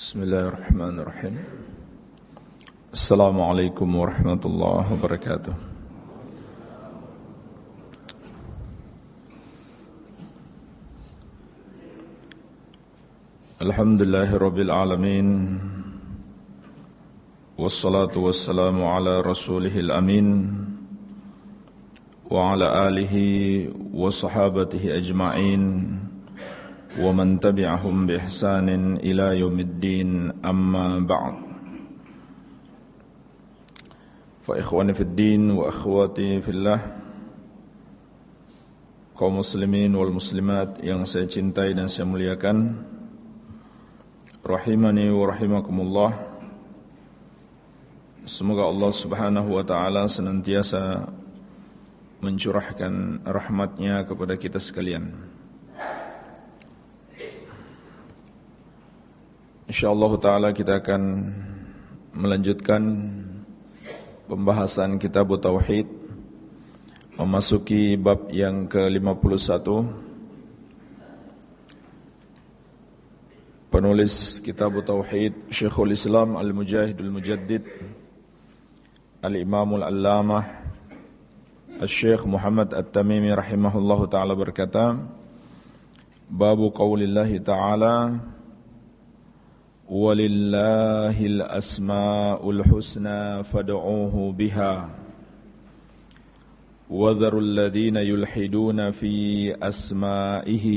بسم الله الرحمن الرحيم السلام عليكم ورحمة الله وبركاته الحمد لله رب العالمين والصلاة والسلام على رسوله الأمين وعلى آله وصحابته أجمعين ومن تبعهم بإحسان إلى يوم الدين أما بعد فإخواني في الدين وأخواتي في الله kaum muslimin wal muslimat yang saya cintai dan saya muliakan rahimani wa rahimakumullah semoga Allah Subhanahu wa taala senantiasa mencurahkan rahmatnya kepada kita sekalian InsyaAllah ta'ala kita akan melanjutkan pembahasan kitab Tauhid Memasuki bab yang ke-51. Penulis kitab Tauhid Syekhul Islam Al-Mujahidul Mujaddid Al-Imamul Allamah Al-Syekh Muhammad At-Tamimi rahimahullahu ta'ala berkata Babu qawlillahi ta'ala ولله الأسماء الحسنى فادعوه بها وذروا الذين يلحدون في أسمائه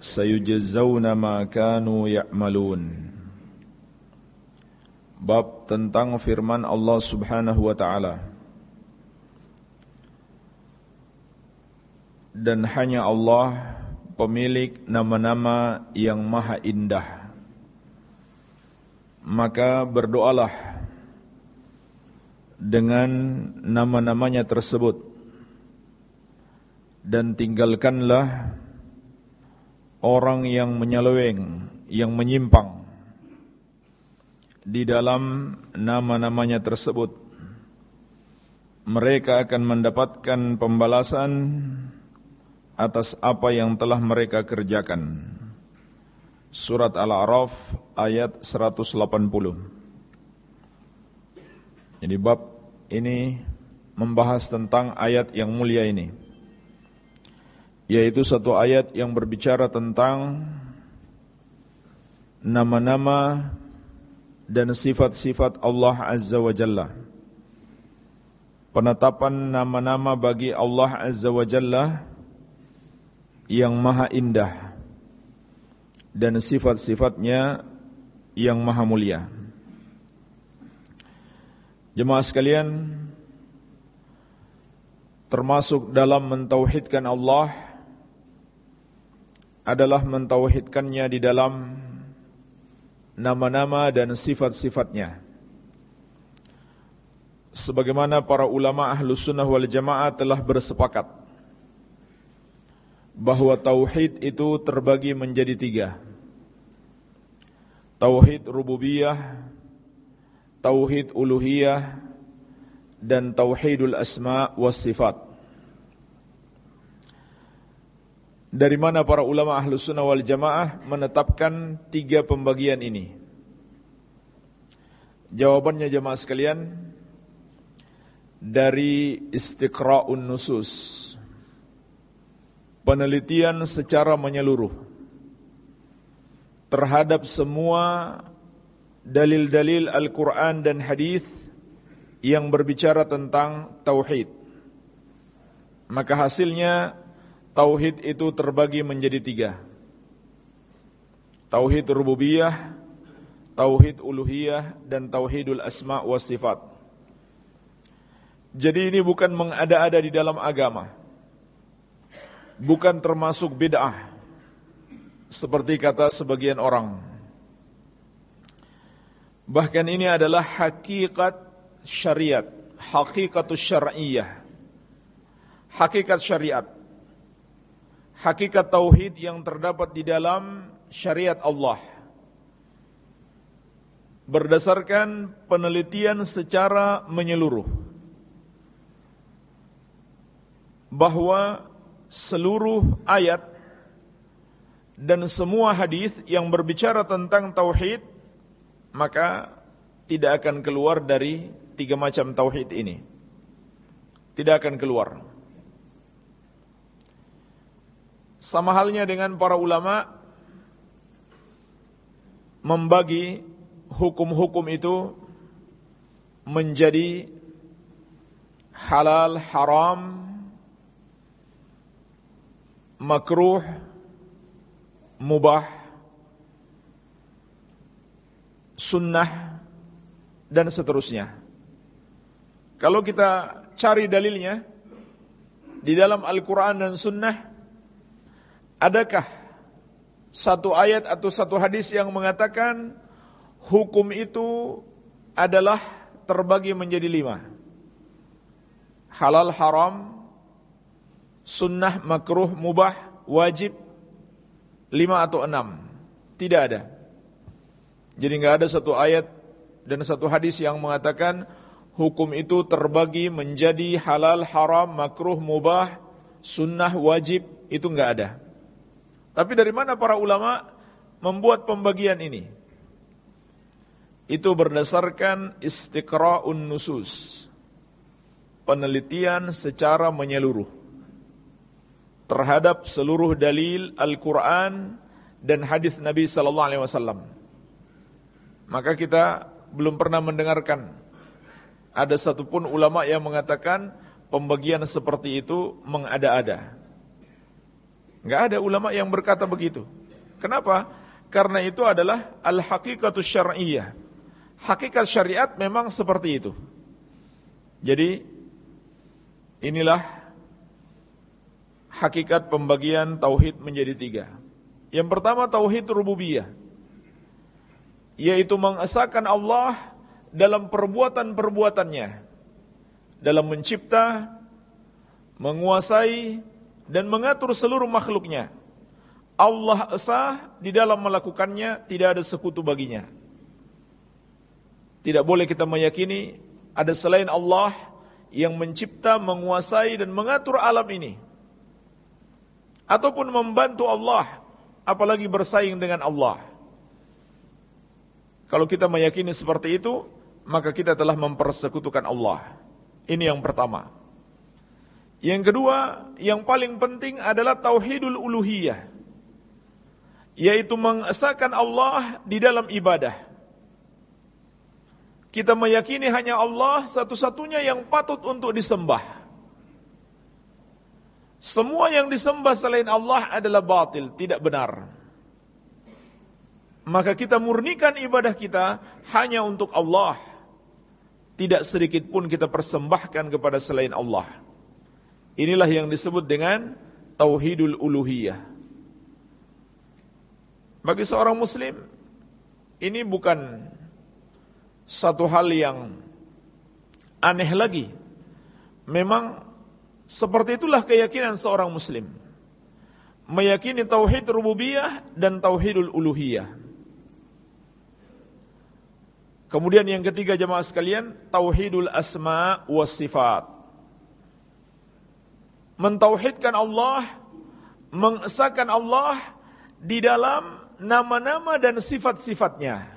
سيجزون ما كانوا يعملون Bab tentang firman Allah subhanahu wa ta'ala Dan hanya Allah pemilik nama-nama yang maha indah maka berdoalah dengan nama-namanya tersebut dan tinggalkanlah orang yang menyeleweng, yang menyimpang di dalam nama-namanya tersebut. Mereka akan mendapatkan pembalasan atas apa yang telah mereka kerjakan. Surat Al-A'raf ayat 180 Jadi bab ini membahas tentang ayat yang mulia ini Yaitu satu ayat yang berbicara tentang Nama-nama dan sifat-sifat Allah Azza wa Jalla. Penetapan nama-nama bagi Allah Azza wa Jalla Yang maha indah dan sifat-sifatnya yang maha mulia. Jemaah sekalian, termasuk dalam mentauhidkan Allah adalah mentauhidkannya di dalam nama-nama dan sifat-sifatnya. Sebagaimana para ulama ahlu sunnah wal jamaah telah bersepakat bahwa tauhid itu terbagi menjadi tiga. Tauhid rububiyah, tauhid uluhiyah, dan tauhidul asma was sifat. Dari mana para ulama ahlu sunnah wal jamaah menetapkan tiga pembagian ini? Jawabannya jemaah sekalian dari istiqra'un nusus penelitian secara menyeluruh terhadap semua dalil-dalil Al-Quran dan hadis yang berbicara tentang tauhid. Maka hasilnya tauhid itu terbagi menjadi tiga. Tauhid rububiyah, tauhid uluhiyah, dan tauhidul asma wa sifat. Jadi ini bukan mengada-ada di dalam agama bukan termasuk bid'ah seperti kata sebagian orang. Bahkan ini adalah hakikat syariat, hakikatus syar'iyyah. Hakikat syariat. Hakikat tauhid yang terdapat di dalam syariat Allah. Berdasarkan penelitian secara menyeluruh bahwa seluruh ayat dan semua hadis yang berbicara tentang tauhid maka tidak akan keluar dari tiga macam tauhid ini. Tidak akan keluar. Sama halnya dengan para ulama membagi hukum-hukum itu menjadi halal, haram, makruh, mubah, sunnah, dan seterusnya. Kalau kita cari dalilnya di dalam Al-Quran dan sunnah, adakah satu ayat atau satu hadis yang mengatakan hukum itu adalah terbagi menjadi lima. Halal, haram, sunnah, makruh, mubah, wajib, lima atau enam. Tidak ada. Jadi nggak ada satu ayat dan satu hadis yang mengatakan hukum itu terbagi menjadi halal, haram, makruh, mubah, sunnah, wajib, itu nggak ada. Tapi dari mana para ulama membuat pembagian ini? Itu berdasarkan istiqra'un nusus. Penelitian secara menyeluruh terhadap seluruh dalil Al-Qur'an dan hadis Nabi sallallahu alaihi wasallam. Maka kita belum pernah mendengarkan ada satupun ulama yang mengatakan pembagian seperti itu mengada-ada. Enggak ada ulama yang berkata begitu. Kenapa? Karena itu adalah al-haqiqatus syar'iyyah. Hakikat syariat memang seperti itu. Jadi inilah hakikat pembagian tauhid menjadi tiga. Yang pertama tauhid rububiyah. Yaitu mengesahkan Allah dalam perbuatan-perbuatannya. Dalam mencipta, menguasai, dan mengatur seluruh makhluknya. Allah esa di dalam melakukannya tidak ada sekutu baginya. Tidak boleh kita meyakini ada selain Allah yang mencipta, menguasai dan mengatur alam ini. Ataupun membantu Allah, apalagi bersaing dengan Allah. Kalau kita meyakini seperti itu, maka kita telah mempersekutukan Allah. Ini yang pertama. Yang kedua, yang paling penting adalah tauhidul uluhiyah. Yaitu mengesahkan Allah di dalam ibadah. Kita meyakini hanya Allah satu-satunya yang patut untuk disembah. Semua yang disembah selain Allah adalah batil, tidak benar. Maka kita murnikan ibadah kita hanya untuk Allah. Tidak sedikit pun kita persembahkan kepada selain Allah. Inilah yang disebut dengan tauhidul uluhiyah. Bagi seorang muslim ini bukan satu hal yang aneh lagi. Memang seperti itulah keyakinan seorang muslim. Meyakini tauhid rububiyah dan tauhidul uluhiyah. Kemudian yang ketiga jemaah sekalian, tauhidul asma was sifat mentauhidkan Allah, mengesahkan Allah di dalam nama-nama dan sifat-sifatnya.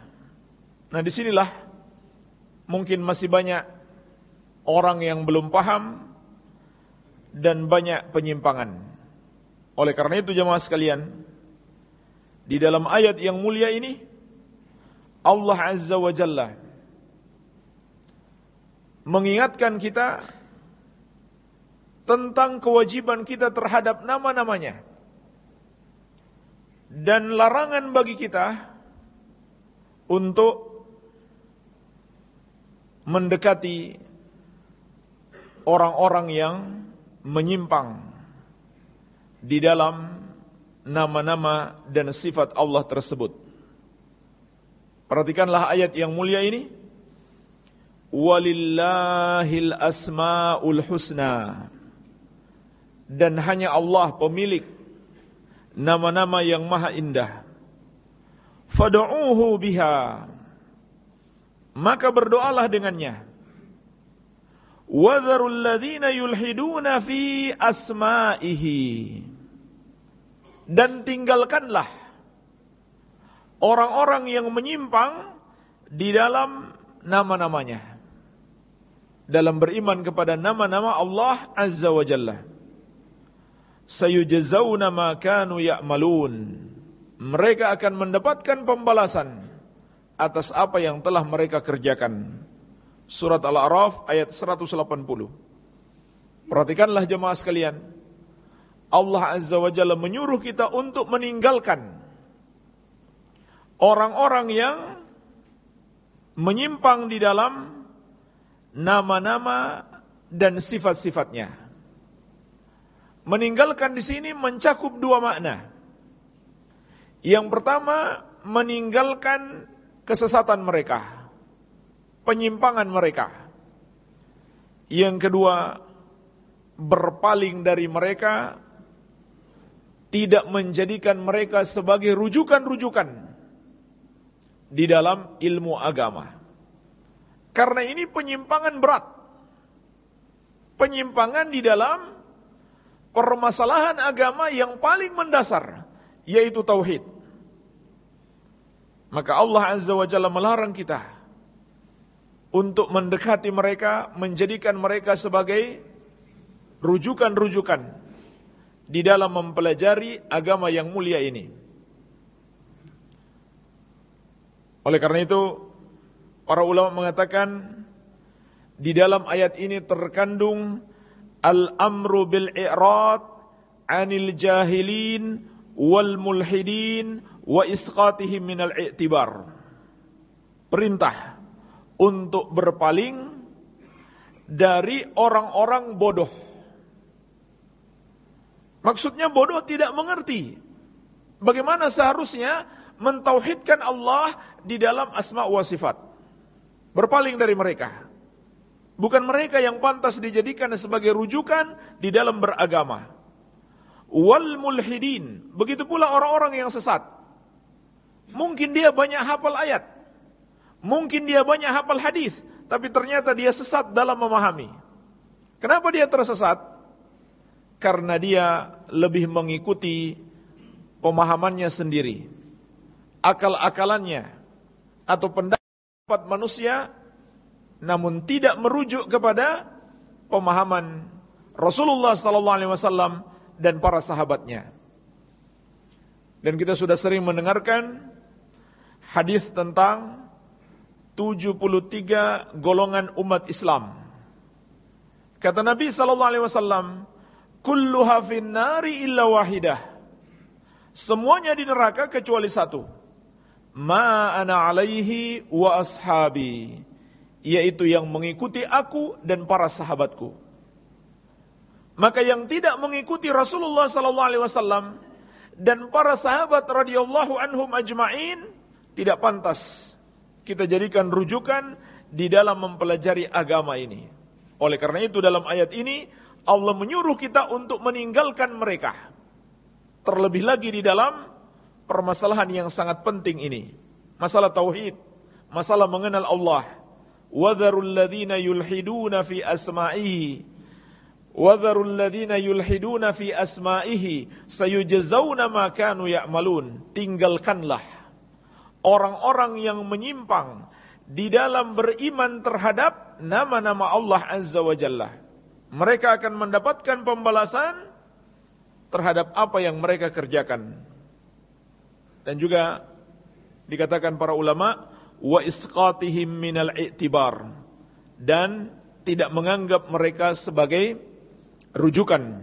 Nah di sinilah mungkin masih banyak orang yang belum paham dan banyak penyimpangan. Oleh karena itu jemaah sekalian, di dalam ayat yang mulia ini Allah Azza wa Jalla mengingatkan kita tentang kewajiban kita terhadap nama-namanya dan larangan bagi kita untuk mendekati orang-orang yang menyimpang di dalam nama-nama dan sifat Allah tersebut. Perhatikanlah ayat yang mulia ini. Walillahil asmaul husna dan hanya Allah pemilik nama-nama yang maha indah. Fad'uuhu biha. Maka berdoalah dengannya. Wadharul ladzina yulhiduna fi asma'ihi. dan tinggalkanlah orang-orang yang menyimpang di dalam nama-namanya. Dalam beriman kepada nama-nama Allah Azza wa Jalla. Sayujazawna ma kanu ya'malun. Mereka akan mendapatkan pembalasan atas apa yang telah mereka kerjakan. Surat Al-A'raf ayat 180. Perhatikanlah jemaah sekalian. Allah Azza wa Jalla menyuruh kita untuk meninggalkan orang-orang yang menyimpang di dalam nama-nama dan sifat-sifatnya. Meninggalkan di sini mencakup dua makna. Yang pertama, meninggalkan kesesatan mereka, penyimpangan mereka. Yang kedua, berpaling dari mereka, tidak menjadikan mereka sebagai rujukan-rujukan di dalam ilmu agama. Karena ini penyimpangan berat. Penyimpangan di dalam permasalahan agama yang paling mendasar, yaitu tauhid. Maka Allah Azza wa Jalla melarang kita untuk mendekati mereka, menjadikan mereka sebagai rujukan-rujukan di dalam mempelajari agama yang mulia ini. Oleh karena itu, para ulama mengatakan di dalam ayat ini terkandung al-amru bil i'rad 'anil jahilin wal mulhidin wa isqatihim minal i'tibar. Perintah untuk berpaling dari orang-orang bodoh. Maksudnya bodoh tidak mengerti bagaimana seharusnya mentauhidkan Allah di dalam asma wa sifat. Berpaling dari mereka. Bukan mereka yang pantas dijadikan sebagai rujukan di dalam beragama. Wal mulhidin, begitu pula orang-orang yang sesat. Mungkin dia banyak hafal ayat. Mungkin dia banyak hafal hadis, tapi ternyata dia sesat dalam memahami. Kenapa dia tersesat? Karena dia lebih mengikuti pemahamannya sendiri akal-akalannya atau pendapat manusia namun tidak merujuk kepada pemahaman Rasulullah wasallam dan para sahabatnya. Dan kita sudah sering mendengarkan hadis tentang 73 golongan umat Islam. Kata Nabi sallallahu alaihi wasallam, "Kulluha nari illa wahidah." Semuanya di neraka kecuali satu ma ana alaihi wa ashabi yaitu yang mengikuti aku dan para sahabatku maka yang tidak mengikuti Rasulullah sallallahu alaihi wasallam dan para sahabat radhiyallahu anhum ajmain tidak pantas kita jadikan rujukan di dalam mempelajari agama ini oleh karena itu dalam ayat ini Allah menyuruh kita untuk meninggalkan mereka terlebih lagi di dalam permasalahan yang sangat penting ini. Masalah tauhid, masalah mengenal Allah. Wadharul ladzina yulhiduna fi asma'ihi. Wadharul ladzina yulhiduna fi asma'ihi sayujazawna ma kanu ya'malun. Tinggalkanlah orang-orang yang menyimpang di dalam beriman terhadap nama-nama Allah Azza wa Jalla. Mereka akan mendapatkan pembalasan terhadap apa yang mereka kerjakan. Dan juga dikatakan para ulama wa isqatihim minal i'tibar dan tidak menganggap mereka sebagai rujukan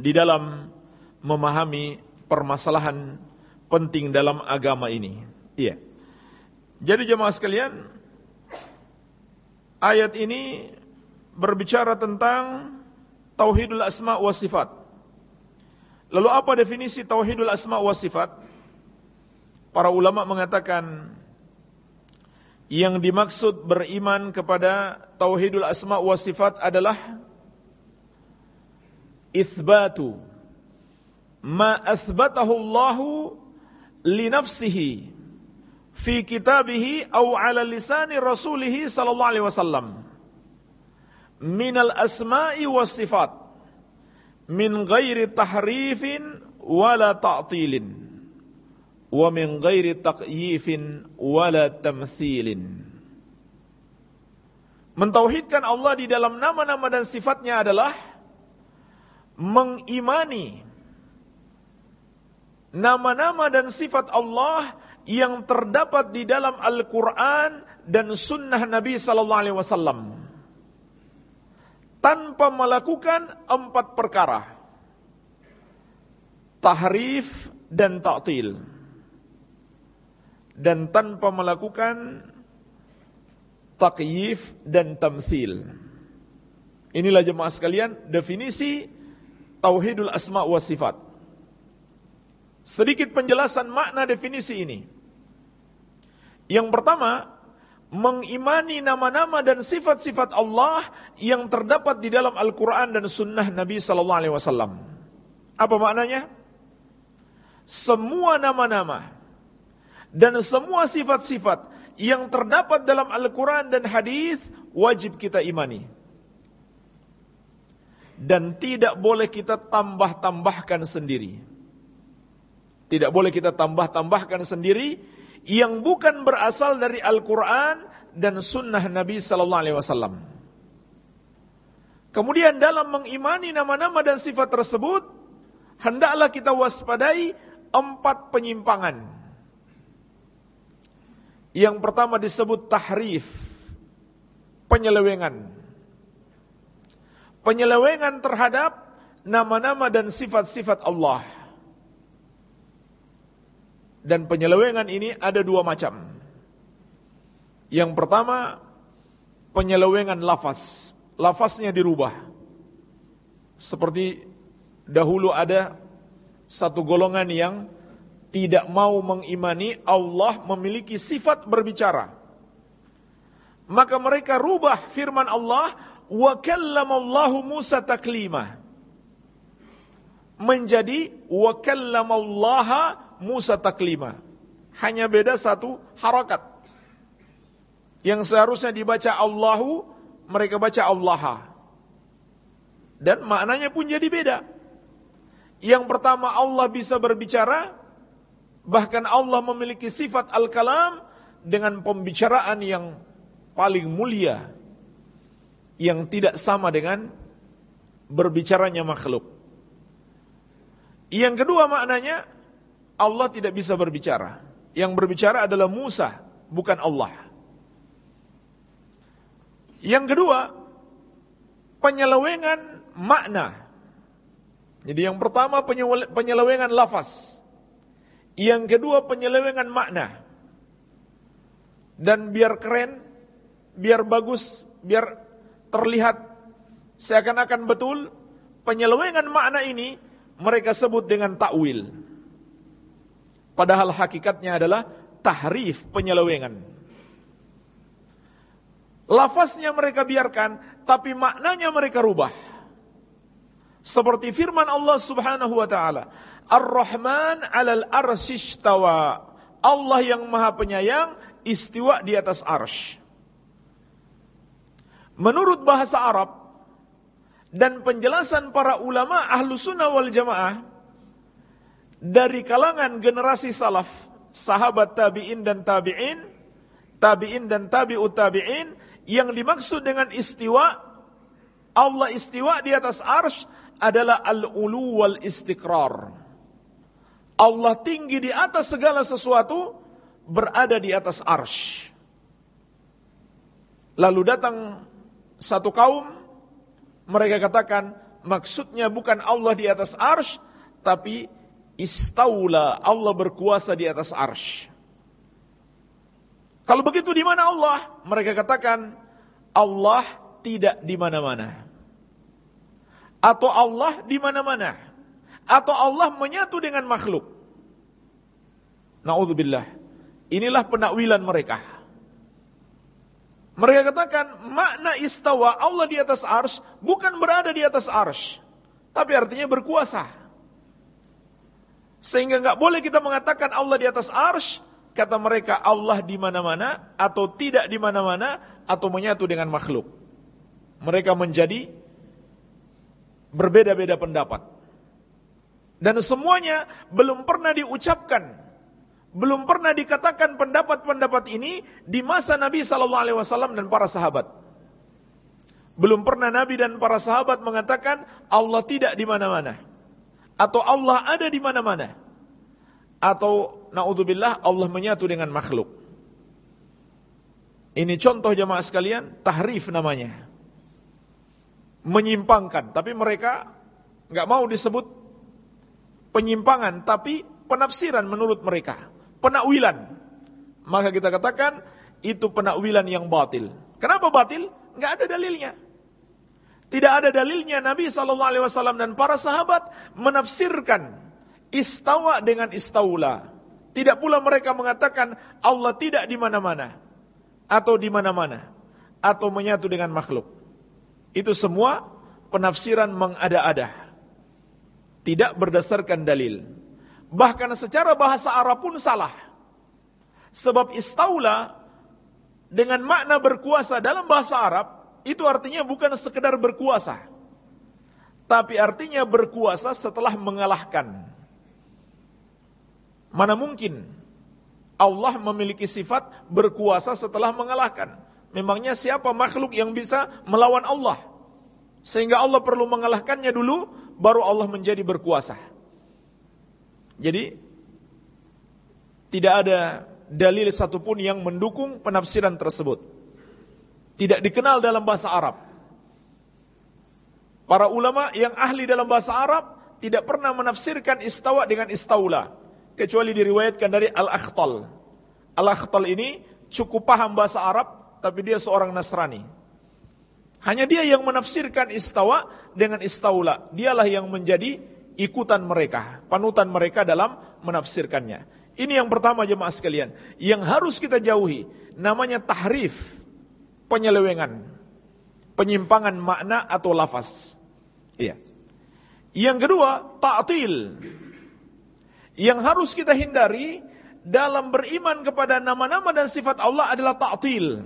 di dalam memahami permasalahan penting dalam agama ini. Iya. Jadi jemaah sekalian, ayat ini berbicara tentang tauhidul asma wa sifat. Lalu apa definisi tauhidul asma wa sifat? Para ulama mengatakan yang dimaksud beriman kepada tauhidul asma wa sifat adalah itsbatu ma athbatahu Allah li nafsihi fi kitabihi aw ala lisani rasulih sallallahu alaihi wasallam min al asma'i was sifat min ghairi tahrifin wala ta'tilin wa min ghairi taqyifin wala tamthilin. Mentauhidkan Allah di dalam nama-nama dan sifatnya adalah mengimani nama-nama dan sifat Allah yang terdapat di dalam Al-Quran dan Sunnah Nabi Sallallahu Alaihi Wasallam tanpa melakukan empat perkara tahrif dan ta'til dan tanpa melakukan takyif dan tamthil. Inilah jemaah sekalian definisi tauhidul asma wa sifat. Sedikit penjelasan makna definisi ini. Yang pertama, mengimani nama-nama dan sifat-sifat Allah yang terdapat di dalam Al-Quran dan Sunnah Nabi Sallallahu Alaihi Wasallam. Apa maknanya? Semua nama-nama dan semua sifat-sifat yang terdapat dalam Al-Quran dan hadis wajib kita imani. Dan tidak boleh kita tambah-tambahkan sendiri. Tidak boleh kita tambah-tambahkan sendiri yang bukan berasal dari Al-Quran dan Sunnah Nabi Sallallahu Alaihi Wasallam. Kemudian dalam mengimani nama-nama dan sifat tersebut, hendaklah kita waspadai empat penyimpangan yang pertama disebut tahrif, penyelewengan. Penyelewengan terhadap nama-nama dan sifat-sifat Allah. Dan penyelewengan ini ada dua macam. Yang pertama, penyelewengan lafaz. Lafaznya dirubah. Seperti dahulu ada satu golongan yang tidak mau mengimani Allah memiliki sifat berbicara. Maka mereka rubah firman Allah, wa kallamallahu Musa taklima. Menjadi wa kallamallaha Musa taklima. Hanya beda satu harakat. Yang seharusnya dibaca Allahu, mereka baca Allaha. Dan maknanya pun jadi beda. Yang pertama Allah bisa berbicara, Bahkan Allah memiliki sifat al-kalam dengan pembicaraan yang paling mulia yang tidak sama dengan berbicaranya makhluk. Yang kedua maknanya Allah tidak bisa berbicara. Yang berbicara adalah Musa, bukan Allah. Yang kedua, penyelewengan makna. Jadi yang pertama penyelewengan lafaz. Yang kedua penyelewengan makna. Dan biar keren, biar bagus, biar terlihat seakan-akan betul, penyelewengan makna ini mereka sebut dengan takwil. Padahal hakikatnya adalah tahrif penyelewengan. Lafaznya mereka biarkan, tapi maknanya mereka rubah. Seperti firman Allah Subhanahu wa taala, Ar-Rahman 'alal arsyistawa. Allah yang Maha Penyayang istiwa di atas arsy. Menurut bahasa Arab dan penjelasan para ulama ahlu sunnah wal jamaah dari kalangan generasi salaf, sahabat tabi'in dan tabi'in, tabi'in dan tabi'ut tabi'in, yang dimaksud dengan istiwa, Allah istiwa di atas arsh adalah al-ulu wal istiqrar. Allah tinggi di atas segala sesuatu, berada di atas arsh. Lalu datang satu kaum, mereka katakan, maksudnya bukan Allah di atas arsh, tapi istaula, Allah berkuasa di atas arsh. Kalau begitu di mana Allah? Mereka katakan, Allah tidak di mana-mana atau Allah di mana-mana atau Allah menyatu dengan makhluk. Nauzubillah. Inilah penakwilan mereka. Mereka katakan makna istawa Allah di atas ars bukan berada di atas ars, tapi artinya berkuasa. Sehingga nggak boleh kita mengatakan Allah di atas ars, kata mereka Allah di mana-mana atau tidak di mana-mana atau menyatu dengan makhluk. Mereka menjadi berbeda-beda pendapat. Dan semuanya belum pernah diucapkan, belum pernah dikatakan pendapat-pendapat ini di masa Nabi sallallahu alaihi wasallam dan para sahabat. Belum pernah Nabi dan para sahabat mengatakan Allah tidak di mana-mana atau Allah ada di mana-mana. Atau naudzubillah Allah menyatu dengan makhluk. Ini contoh jemaah sekalian, tahrif namanya. Menyimpangkan, tapi mereka nggak mau disebut penyimpangan tapi penafsiran menurut mereka, penakwilan. Maka kita katakan itu penakwilan yang batil. Kenapa batil? Enggak ada dalilnya. Tidak ada dalilnya Nabi sallallahu alaihi wasallam dan para sahabat menafsirkan istawa dengan istaula. Tidak pula mereka mengatakan Allah tidak di mana-mana atau di mana-mana atau menyatu dengan makhluk. Itu semua penafsiran mengada-ada tidak berdasarkan dalil. Bahkan secara bahasa Arab pun salah. Sebab istaula dengan makna berkuasa dalam bahasa Arab itu artinya bukan sekedar berkuasa. Tapi artinya berkuasa setelah mengalahkan. Mana mungkin Allah memiliki sifat berkuasa setelah mengalahkan. Memangnya siapa makhluk yang bisa melawan Allah? Sehingga Allah perlu mengalahkannya dulu baru Allah menjadi berkuasa. Jadi tidak ada dalil satupun yang mendukung penafsiran tersebut. Tidak dikenal dalam bahasa Arab. Para ulama yang ahli dalam bahasa Arab tidak pernah menafsirkan istawa dengan istaula kecuali diriwayatkan dari Al-Akhtal. Al-Akhtal ini cukup paham bahasa Arab tapi dia seorang Nasrani. Hanya dia yang menafsirkan istawa dengan istaula. Dialah yang menjadi ikutan mereka, panutan mereka dalam menafsirkannya. Ini yang pertama jemaah sekalian, yang harus kita jauhi, namanya tahrif, penyelewengan, penyimpangan makna atau lafaz. Iya. Yang kedua, ta'til. Yang harus kita hindari dalam beriman kepada nama-nama dan sifat Allah adalah ta'til.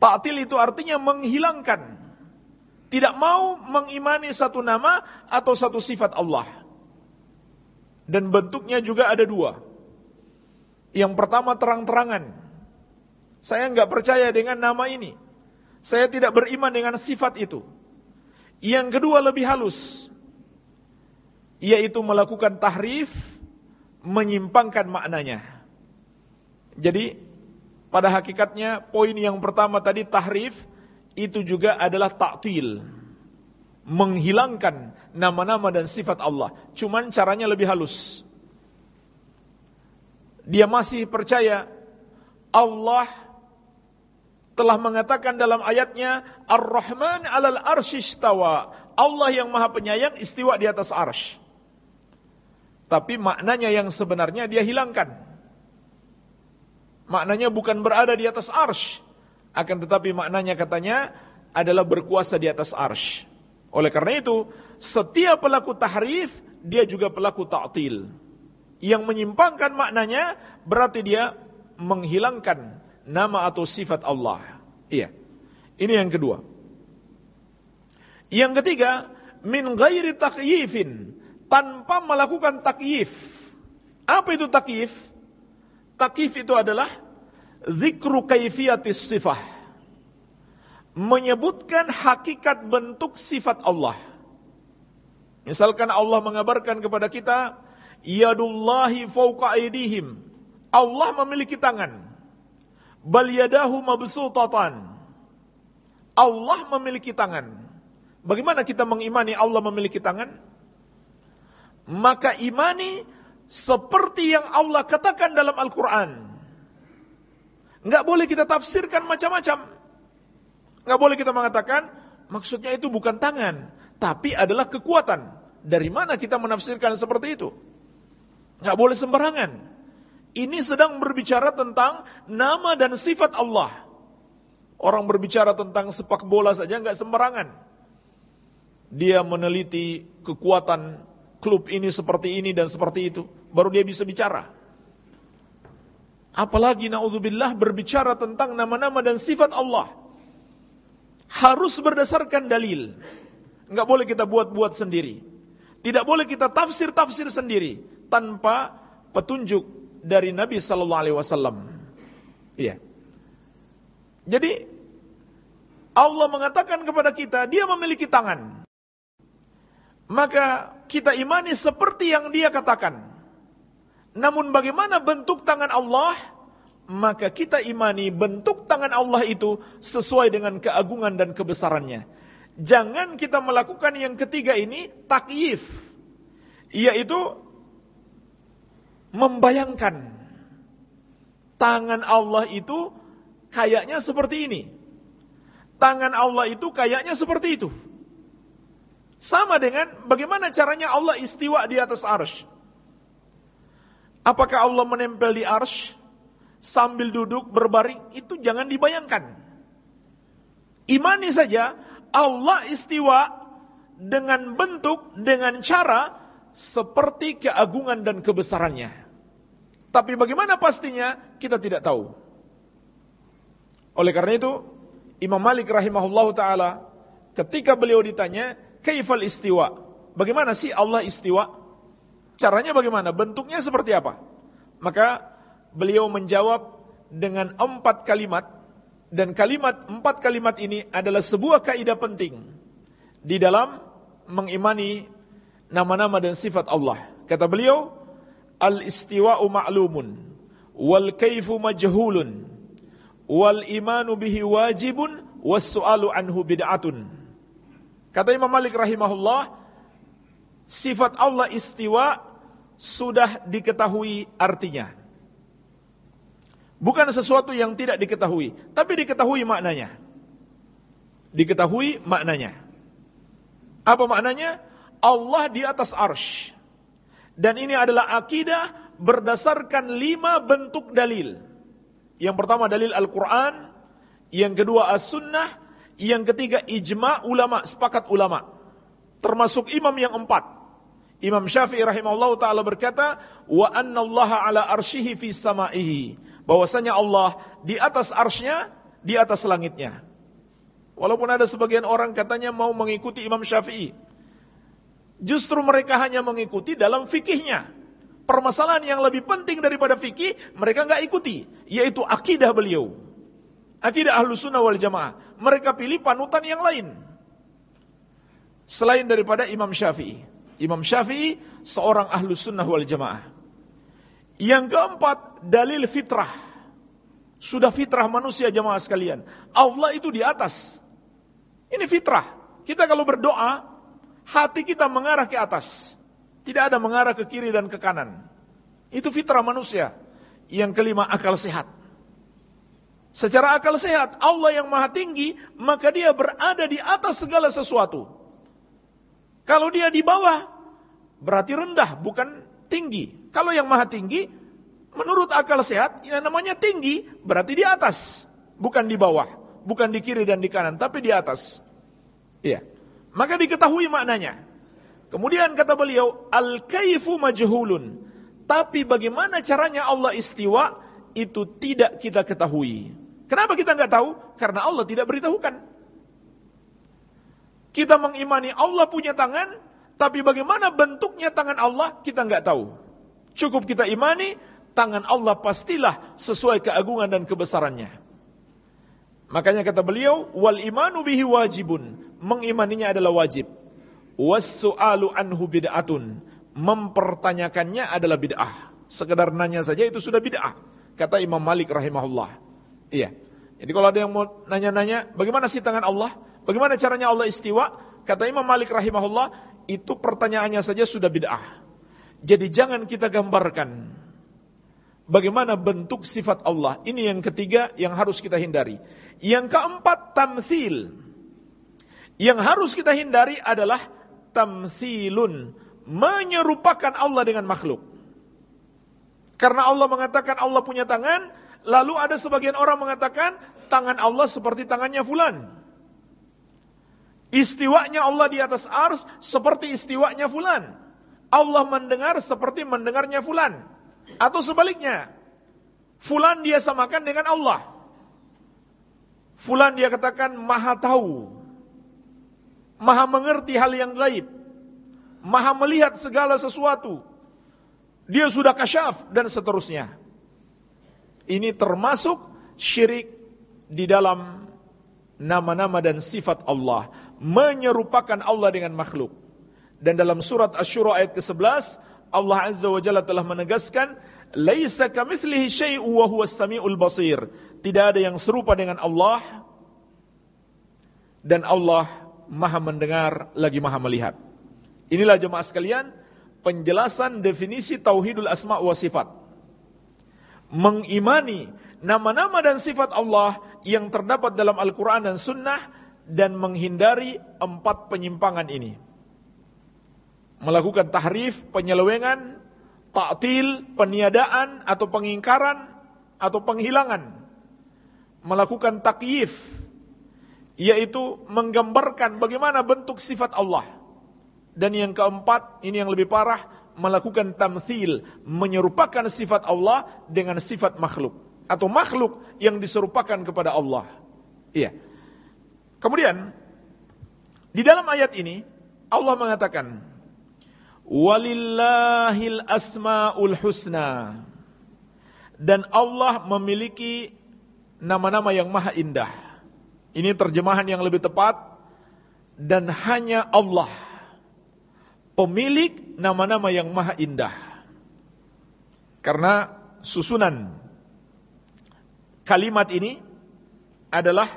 Ta'til itu artinya menghilangkan. Tidak mau mengimani satu nama atau satu sifat Allah. Dan bentuknya juga ada dua. Yang pertama terang-terangan. Saya enggak percaya dengan nama ini. Saya tidak beriman dengan sifat itu. Yang kedua lebih halus. Yaitu melakukan tahrif, menyimpangkan maknanya. Jadi pada hakikatnya poin yang pertama tadi tahrif itu juga adalah taktil. Menghilangkan nama-nama dan sifat Allah. Cuman caranya lebih halus. Dia masih percaya Allah telah mengatakan dalam ayatnya Ar-Rahman 'alal arsyistawa. Allah yang Maha Penyayang istiwa di atas arsy. Tapi maknanya yang sebenarnya dia hilangkan. Maknanya bukan berada di atas arsh. Akan tetapi maknanya katanya adalah berkuasa di atas arsh. Oleh karena itu, setiap pelaku tahrif, dia juga pelaku ta'til. Yang menyimpangkan maknanya, berarti dia menghilangkan nama atau sifat Allah. Iya. Ini yang kedua. Yang ketiga, min ghairi takyifin. Tanpa melakukan takyif. Apa itu takyif? Takif itu adalah zikru kaifiyatis sifah. Menyebutkan hakikat bentuk sifat Allah. Misalkan Allah mengabarkan kepada kita, Yadullahi fauqa aidihim. Allah memiliki tangan. Bal yadahu mabsutatan. Allah memiliki tangan. Bagaimana kita mengimani Allah memiliki tangan? Maka imani seperti yang Allah katakan dalam Al-Quran. Enggak boleh kita tafsirkan macam-macam. Enggak boleh kita mengatakan, maksudnya itu bukan tangan, tapi adalah kekuatan. Dari mana kita menafsirkan seperti itu? Enggak boleh sembarangan. Ini sedang berbicara tentang nama dan sifat Allah. Orang berbicara tentang sepak bola saja enggak sembarangan. Dia meneliti kekuatan klub ini seperti ini dan seperti itu, baru dia bisa bicara. Apalagi naudzubillah berbicara tentang nama-nama dan sifat Allah. Harus berdasarkan dalil. Enggak boleh kita buat-buat sendiri. Tidak boleh kita tafsir-tafsir sendiri tanpa petunjuk dari Nabi sallallahu alaihi wasallam. Iya. Jadi Allah mengatakan kepada kita, dia memiliki tangan. Maka kita imani seperti yang dia katakan. Namun bagaimana bentuk tangan Allah? Maka kita imani bentuk tangan Allah itu sesuai dengan keagungan dan kebesarannya. Jangan kita melakukan yang ketiga ini takyif. Yaitu membayangkan tangan Allah itu kayaknya seperti ini. Tangan Allah itu kayaknya seperti itu. Sama dengan bagaimana caranya Allah istiwa di atas arsh. Apakah Allah menempel di arsh sambil duduk berbaring? Itu jangan dibayangkan. Imani saja Allah istiwa dengan bentuk, dengan cara seperti keagungan dan kebesarannya. Tapi bagaimana pastinya kita tidak tahu. Oleh karena itu, Imam Malik rahimahullahu taala ketika beliau ditanya, kaifal istiwa? Bagaimana sih Allah istiwa? Caranya bagaimana? Bentuknya seperti apa? Maka beliau menjawab dengan empat kalimat dan kalimat empat kalimat ini adalah sebuah kaidah penting di dalam mengimani nama-nama dan sifat Allah. Kata beliau, al-istiwa'u ma'lumun wal kaifu majhulun wal imanu bihi wajibun was su'alu anhu bid'atun. Kata Imam Malik rahimahullah, sifat Allah istiwa sudah diketahui artinya. Bukan sesuatu yang tidak diketahui, tapi diketahui maknanya. Diketahui maknanya. Apa maknanya? Allah di atas arsh. Dan ini adalah akidah berdasarkan lima bentuk dalil. Yang pertama dalil Al-Quran, yang kedua As-Sunnah, yang ketiga ijma ulama, sepakat ulama. Termasuk imam yang empat. Imam Syafi'i rahimahullah ta'ala berkata, Wa anna Allah ala arshihi fi sama'ihi. Bahwasanya Allah di atas arsnya, di atas langitnya. Walaupun ada sebagian orang katanya mau mengikuti Imam Syafi'i. Justru mereka hanya mengikuti dalam fikihnya. Permasalahan yang lebih penting daripada fikih, mereka nggak ikuti. Yaitu akidah beliau. Akidah ahlu sunnah wal jamaah. Mereka pilih panutan yang lain. Selain daripada Imam Syafi'i. Imam Syafi'i seorang ahlu sunnah wal jamaah. Yang keempat, dalil fitrah. Sudah fitrah manusia jamaah sekalian. Allah itu di atas. Ini fitrah. Kita kalau berdoa, hati kita mengarah ke atas. Tidak ada mengarah ke kiri dan ke kanan. Itu fitrah manusia. Yang kelima, akal sehat. Secara akal sehat, Allah yang maha tinggi, maka dia berada di atas segala sesuatu. Kalau dia di bawah, berarti rendah, bukan tinggi. Kalau yang maha tinggi, menurut akal sehat, yang namanya tinggi, berarti di atas. Bukan di bawah, bukan di kiri dan di kanan, tapi di atas. Iya. Maka diketahui maknanya. Kemudian kata beliau, Al-kaifu majhulun. Tapi bagaimana caranya Allah istiwa, itu tidak kita ketahui. Kenapa kita nggak tahu? Karena Allah tidak beritahukan. Kita mengimani Allah punya tangan, tapi bagaimana bentuknya tangan Allah kita nggak tahu. Cukup kita imani tangan Allah pastilah sesuai keagungan dan kebesarannya. Makanya kata beliau, wal imanu bihi wajibun. Mengimaninya adalah wajib. Was-su'alu anhu bid'atun. Mempertanyakannya adalah bid'ah. Sekedar nanya saja itu sudah bid'ah. Kata Imam Malik rahimahullah. Iya. Jadi kalau ada yang mau nanya-nanya, bagaimana sih tangan Allah? Bagaimana caranya Allah istiwa? Kata Imam Malik rahimahullah, itu pertanyaannya saja sudah bid'ah. Jadi jangan kita gambarkan bagaimana bentuk sifat Allah. Ini yang ketiga yang harus kita hindari. Yang keempat, tamthil. Yang harus kita hindari adalah tamthilun. Menyerupakan Allah dengan makhluk. Karena Allah mengatakan Allah punya tangan, lalu ada sebagian orang mengatakan tangan Allah seperti tangannya fulan. Istiwanya Allah di atas ars seperti istiwanya fulan. Allah mendengar seperti mendengarnya fulan. Atau sebaliknya. Fulan dia samakan dengan Allah. Fulan dia katakan maha tahu. Maha mengerti hal yang gaib. maha melihat segala sesuatu. Dia sudah kasyaf dan seterusnya. Ini termasuk syirik di dalam nama-nama dan sifat Allah, menyerupakan Allah dengan makhluk. Dan dalam surat Asy-Syura ayat ke-11, Allah Azza wa Jalla telah menegaskan, "Laisa kamitslihi syai'un wa huwas samiul basir." Tidak ada yang serupa dengan Allah dan Allah Maha mendengar lagi Maha melihat. Inilah jemaah sekalian penjelasan definisi tauhidul asma wa sifat. Mengimani nama-nama dan sifat Allah yang terdapat dalam Al-Quran dan Sunnah dan menghindari empat penyimpangan ini. Melakukan tahrif, penyelewengan, taktil, peniadaan atau pengingkaran atau penghilangan. Melakukan takyif, yaitu menggambarkan bagaimana bentuk sifat Allah. Dan yang keempat, ini yang lebih parah, melakukan tamthil, menyerupakan sifat Allah dengan sifat makhluk atau makhluk yang diserupakan kepada Allah. Iya. Kemudian di dalam ayat ini Allah mengatakan walillahil asmaul husna dan Allah memiliki nama-nama yang maha indah. Ini terjemahan yang lebih tepat dan hanya Allah pemilik nama-nama yang maha indah. Karena susunan kalimat ini adalah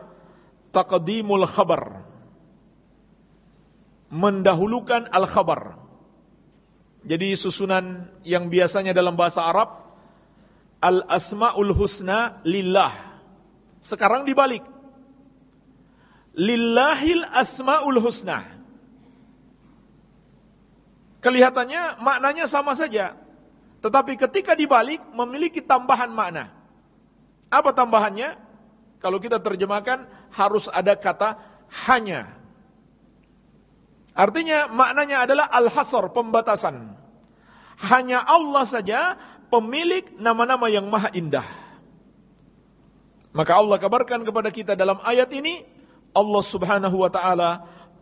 taqdimul khabar. Mendahulukan al-khabar. Jadi susunan yang biasanya dalam bahasa Arab al-asmaul husna lillah. Sekarang dibalik. Lillahil asmaul husna. Kelihatannya maknanya sama saja. Tetapi ketika dibalik memiliki tambahan makna. Apa tambahannya? Kalau kita terjemahkan harus ada kata hanya. Artinya maknanya adalah al-hasr, pembatasan. Hanya Allah saja pemilik nama-nama yang maha indah. Maka Allah kabarkan kepada kita dalam ayat ini, Allah subhanahu wa ta'ala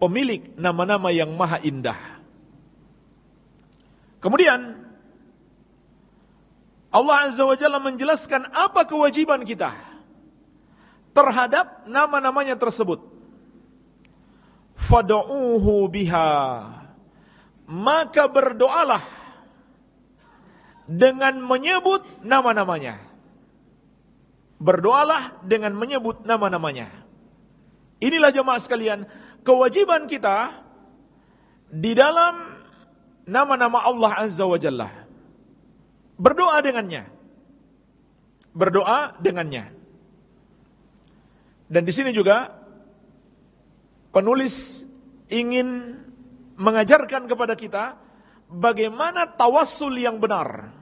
pemilik nama-nama yang maha indah. Kemudian, Allah Azza wa Jalla menjelaskan apa kewajiban kita terhadap nama-namanya tersebut. Fad'uuhu biha. Maka berdoalah dengan menyebut nama-namanya. Berdoalah dengan menyebut nama-namanya. Inilah jemaah sekalian, kewajiban kita di dalam nama-nama Allah Azza wa Jalla berdoa dengannya. Berdoa dengannya. Dan di sini juga penulis ingin mengajarkan kepada kita bagaimana tawassul yang benar.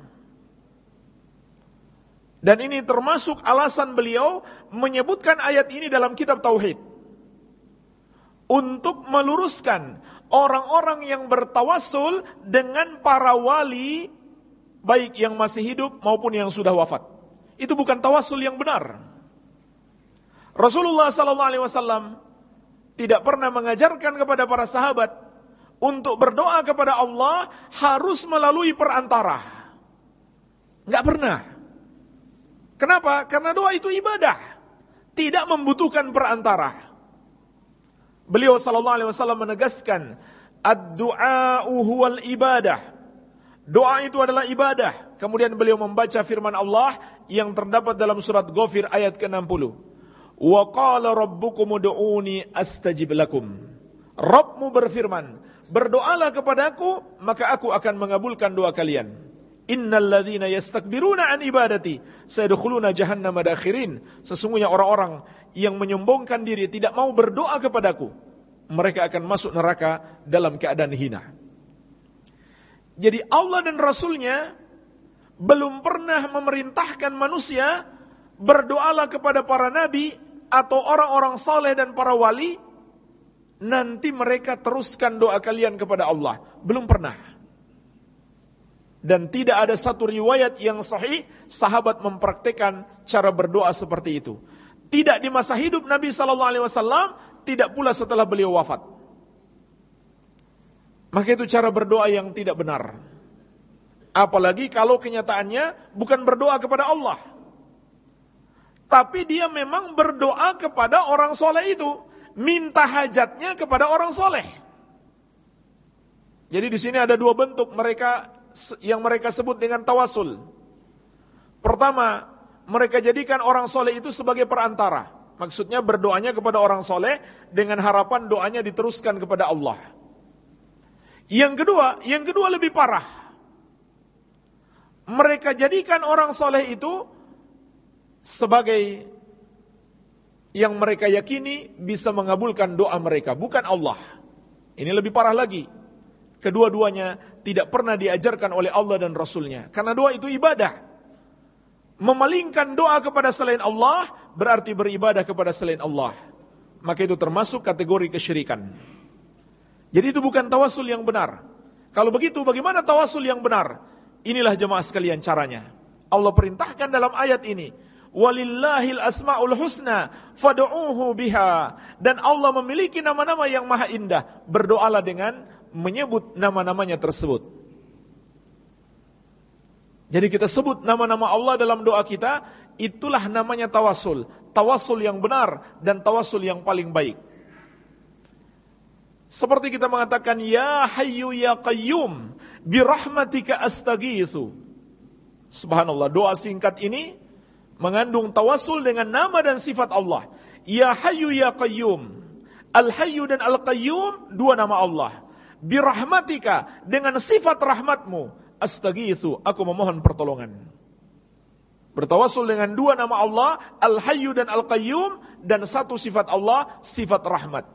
Dan ini termasuk alasan beliau menyebutkan ayat ini dalam kitab Tauhid. Untuk meluruskan orang-orang yang bertawassul dengan para wali baik yang masih hidup maupun yang sudah wafat. Itu bukan tawasul yang benar. Rasulullah sallallahu alaihi wasallam tidak pernah mengajarkan kepada para sahabat untuk berdoa kepada Allah harus melalui perantara. Enggak pernah. Kenapa? Karena doa itu ibadah. Tidak membutuhkan perantara. Beliau sallallahu alaihi wasallam menegaskan, "Ad-du'a'u huwal ibadah." Doa itu adalah ibadah. Kemudian beliau membaca firman Allah yang terdapat dalam surat Ghafir ayat ke-60. Wa qala rabbukum ud'uni astajib lakum. Rabbmu berfirman, berdoalah kepadaku maka aku akan mengabulkan doa kalian. Innal ladzina yastakbiruna an ibadati sayadkhuluna jahannama dakhirin. Sesungguhnya orang-orang yang menyombongkan diri tidak mau berdoa kepadaku, mereka akan masuk neraka dalam keadaan hina. Jadi Allah dan Rasulnya belum pernah memerintahkan manusia berdoalah kepada para nabi atau orang-orang saleh dan para wali nanti mereka teruskan doa kalian kepada Allah. Belum pernah. Dan tidak ada satu riwayat yang sahih sahabat mempraktekkan cara berdoa seperti itu. Tidak di masa hidup Nabi sallallahu alaihi wasallam, tidak pula setelah beliau wafat. Maka itu cara berdoa yang tidak benar. Apalagi kalau kenyataannya bukan berdoa kepada Allah. Tapi dia memang berdoa kepada orang soleh itu. Minta hajatnya kepada orang soleh. Jadi di sini ada dua bentuk mereka yang mereka sebut dengan tawasul. Pertama, mereka jadikan orang soleh itu sebagai perantara. Maksudnya berdoanya kepada orang soleh dengan harapan doanya diteruskan kepada Allah. Yang kedua, yang kedua lebih parah. Mereka jadikan orang soleh itu sebagai yang mereka yakini bisa mengabulkan doa mereka, bukan Allah. Ini lebih parah lagi. Kedua-duanya tidak pernah diajarkan oleh Allah dan Rasulnya. Karena doa itu ibadah. Memalingkan doa kepada selain Allah berarti beribadah kepada selain Allah. Maka itu termasuk kategori kesyirikan. Jadi itu bukan tawasul yang benar. Kalau begitu bagaimana tawasul yang benar? Inilah jemaah sekalian caranya. Allah perintahkan dalam ayat ini, walillahil asmaul husna fad'uuhu biha dan Allah memiliki nama-nama yang maha indah berdoalah dengan menyebut nama-namanya tersebut jadi kita sebut nama-nama Allah dalam doa kita, itulah namanya tawasul. Tawasul yang benar dan tawasul yang paling baik. Seperti kita mengatakan, Ya Hayyu Ya Qayyum, birahmatika astagithu. Subhanallah, doa singkat ini mengandung tawasul dengan nama dan sifat Allah. Ya Hayyu Ya Qayyum. Al-Hayyu dan Al-Qayyum, dua nama Allah. Birahmatika, dengan sifat rahmatmu astagithu, aku memohon pertolongan. Bertawasul dengan dua nama Allah, Al-Hayyu dan Al-Qayyum, dan satu sifat Allah, sifat rahmat.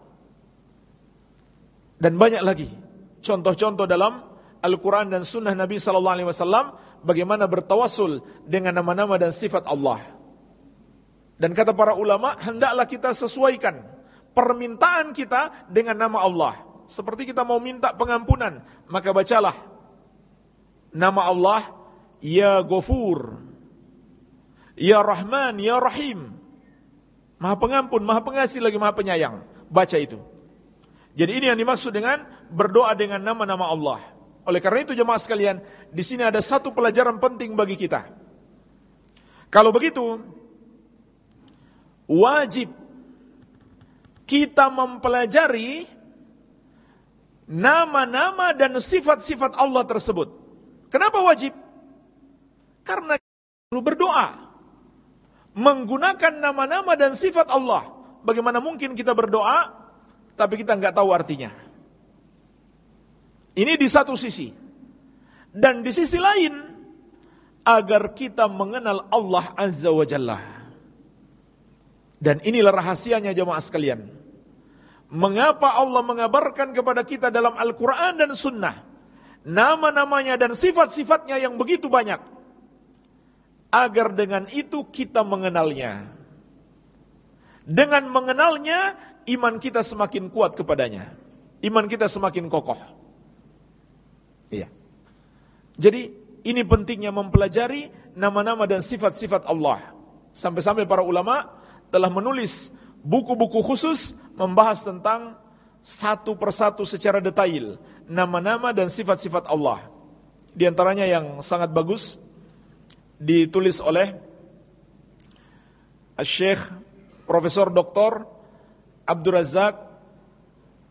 Dan banyak lagi contoh-contoh dalam Al-Quran dan Sunnah Nabi Sallallahu Alaihi Wasallam bagaimana bertawasul dengan nama-nama dan sifat Allah. Dan kata para ulama, hendaklah kita sesuaikan permintaan kita dengan nama Allah. Seperti kita mau minta pengampunan, maka bacalah. Nama Allah Ya Ghafur. Ya Rahman, Ya Rahim. Maha pengampun, maha pengasih lagi maha penyayang. Baca itu. Jadi ini yang dimaksud dengan berdoa dengan nama-nama Allah. Oleh karena itu jemaah sekalian di sini ada satu pelajaran penting bagi kita. Kalau begitu Wajib Kita mempelajari Nama-nama dan sifat-sifat Allah tersebut Kenapa wajib? Karena perlu berdoa. Menggunakan nama-nama dan sifat Allah. Bagaimana mungkin kita berdoa, tapi kita nggak tahu artinya. Ini di satu sisi. Dan di sisi lain, agar kita mengenal Allah Azza wa Jalla. Dan inilah rahasianya jemaah sekalian. Mengapa Allah mengabarkan kepada kita dalam Al-Quran dan Sunnah nama-namanya dan sifat-sifatnya yang begitu banyak. Agar dengan itu kita mengenalnya. Dengan mengenalnya, iman kita semakin kuat kepadanya. Iman kita semakin kokoh. Iya. Jadi, ini pentingnya mempelajari nama-nama dan sifat-sifat Allah. Sampai-sampai para ulama telah menulis buku-buku khusus membahas tentang satu persatu secara detail nama-nama dan sifat-sifat Allah. Di antaranya yang sangat bagus ditulis oleh Syekh Profesor Dr. Abdul Razak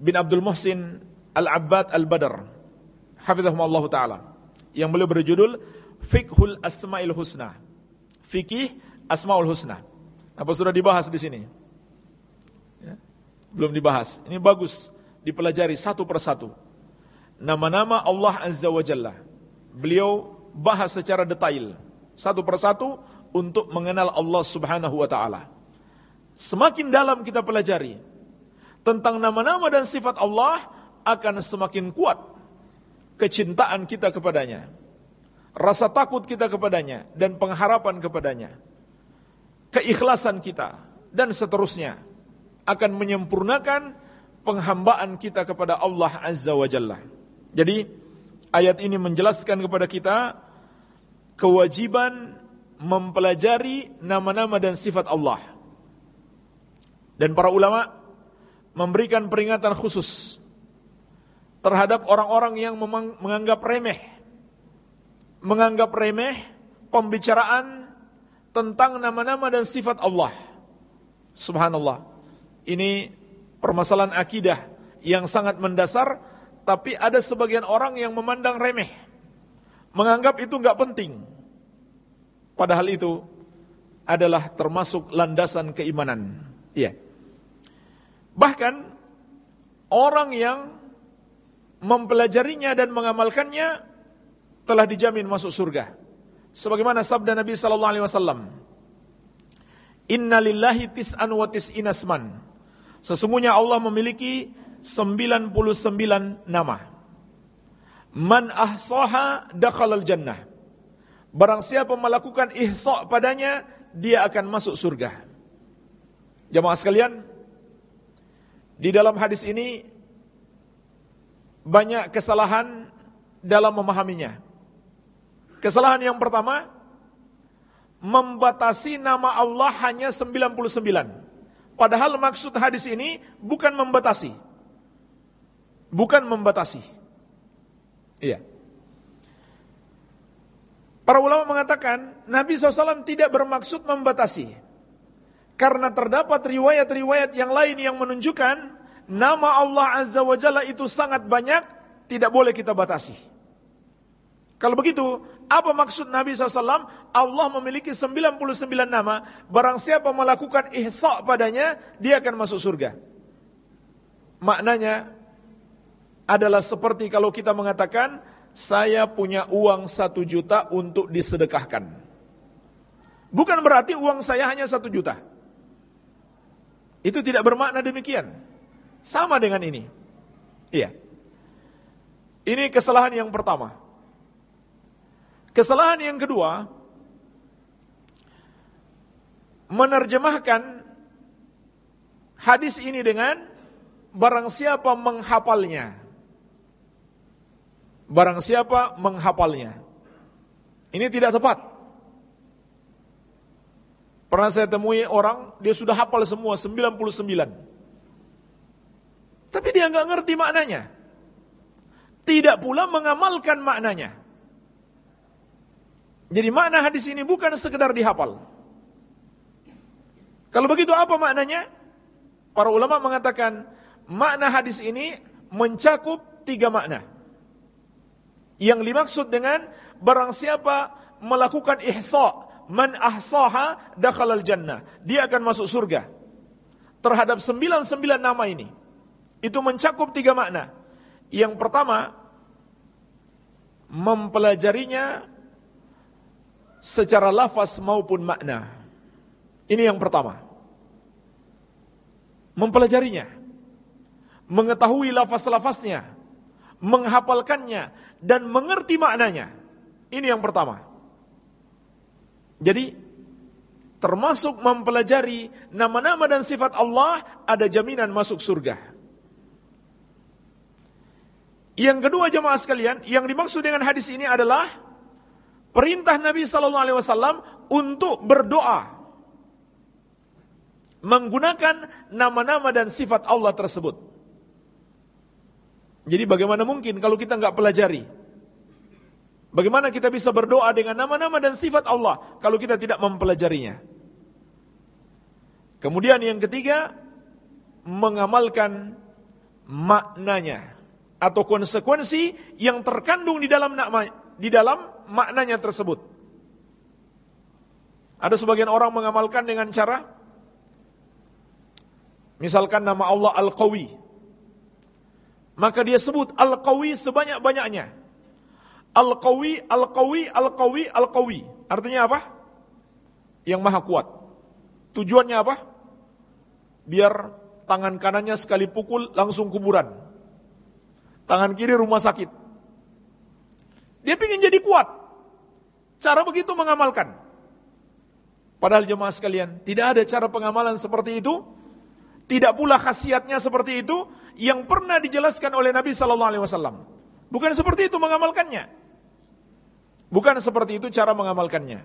bin Abdul Muhsin Al-Abbad Al-Badar. Hafizahumullah taala. Yang beliau berjudul Fiqhul Asmaul Husna. Fikih Asmaul Husna. Apa sudah dibahas di sini? Belum dibahas. Ini bagus dipelajari satu persatu. Nama-nama Allah Azza wa Jalla. Beliau bahas secara detail satu persatu untuk mengenal Allah Subhanahu wa taala. Semakin dalam kita pelajari tentang nama-nama dan sifat Allah akan semakin kuat kecintaan kita kepadanya. Rasa takut kita kepadanya dan pengharapan kepadanya. Keikhlasan kita dan seterusnya akan menyempurnakan penghambaan kita kepada Allah Azza wa Jalla. Jadi ayat ini menjelaskan kepada kita kewajiban mempelajari nama-nama dan sifat Allah. Dan para ulama memberikan peringatan khusus terhadap orang-orang yang menganggap remeh menganggap remeh pembicaraan tentang nama-nama dan sifat Allah. Subhanallah. Ini permasalahan akidah yang sangat mendasar, tapi ada sebagian orang yang memandang remeh. Menganggap itu nggak penting. Padahal itu adalah termasuk landasan keimanan. Iya. Bahkan orang yang mempelajarinya dan mengamalkannya telah dijamin masuk surga. Sebagaimana sabda Nabi sallallahu alaihi wasallam, "Inna lillahi tis'an wa tis'ina asman." Sesungguhnya Allah memiliki 99 nama. Man ahsaha dakhalal jannah. Barang siapa melakukan ihsa padanya, dia akan masuk surga. Jemaah sekalian, di dalam hadis ini banyak kesalahan dalam memahaminya. Kesalahan yang pertama, membatasi nama Allah hanya 99. Padahal maksud hadis ini bukan membatasi. Bukan membatasi. Iya. Para ulama mengatakan, Nabi SAW tidak bermaksud membatasi. Karena terdapat riwayat-riwayat yang lain yang menunjukkan, nama Allah Azza wa Jalla itu sangat banyak, tidak boleh kita batasi. Kalau begitu, apa maksud Nabi SAW? Allah memiliki 99 nama. Barang siapa melakukan ihsa padanya, dia akan masuk surga. Maknanya adalah seperti kalau kita mengatakan, saya punya uang satu juta untuk disedekahkan. Bukan berarti uang saya hanya satu juta. Itu tidak bermakna demikian. Sama dengan ini. Iya. Ini kesalahan yang pertama. Kesalahan yang kedua, menerjemahkan hadis ini dengan barang siapa menghafalnya. Barang siapa menghafalnya. Ini tidak tepat. Pernah saya temui orang, dia sudah hafal semua 99. Tapi dia nggak ngerti maknanya. Tidak pula mengamalkan maknanya. Jadi makna hadis ini bukan sekedar dihafal. Kalau begitu apa maknanya? Para ulama mengatakan makna hadis ini mencakup tiga makna. Yang dimaksud dengan barang siapa melakukan ihsa, man ahsaha dakhalal jannah. Dia akan masuk surga. Terhadap sembilan sembilan nama ini. Itu mencakup tiga makna. Yang pertama, mempelajarinya secara lafaz maupun makna. Ini yang pertama. Mempelajarinya. Mengetahui lafaz-lafaznya. Menghafalkannya. Dan mengerti maknanya. Ini yang pertama. Jadi, termasuk mempelajari nama-nama dan sifat Allah, ada jaminan masuk surga. Yang kedua jemaah sekalian, yang dimaksud dengan hadis ini adalah perintah Nabi sallallahu alaihi wasallam untuk berdoa menggunakan nama-nama dan sifat Allah tersebut. Jadi bagaimana mungkin kalau kita nggak pelajari? Bagaimana kita bisa berdoa dengan nama-nama dan sifat Allah kalau kita tidak mempelajarinya? Kemudian yang ketiga, mengamalkan maknanya atau konsekuensi yang terkandung di dalam di dalam maknanya tersebut. Ada sebagian orang mengamalkan dengan cara misalkan nama Allah Al-Qawi. Maka dia sebut Al-Qawi sebanyak-banyaknya. Al-Qawi, Al-Qawi, Al-Qawi, Al-Qawi. Artinya apa? Yang maha kuat. Tujuannya apa? Biar tangan kanannya sekali pukul langsung kuburan. Tangan kiri rumah sakit. Dia ingin jadi kuat. Cara begitu mengamalkan. Padahal jemaah sekalian, tidak ada cara pengamalan seperti itu. Tidak pula khasiatnya seperti itu yang pernah dijelaskan oleh Nabi sallallahu alaihi wasallam. Bukan seperti itu mengamalkannya. Bukan seperti itu cara mengamalkannya.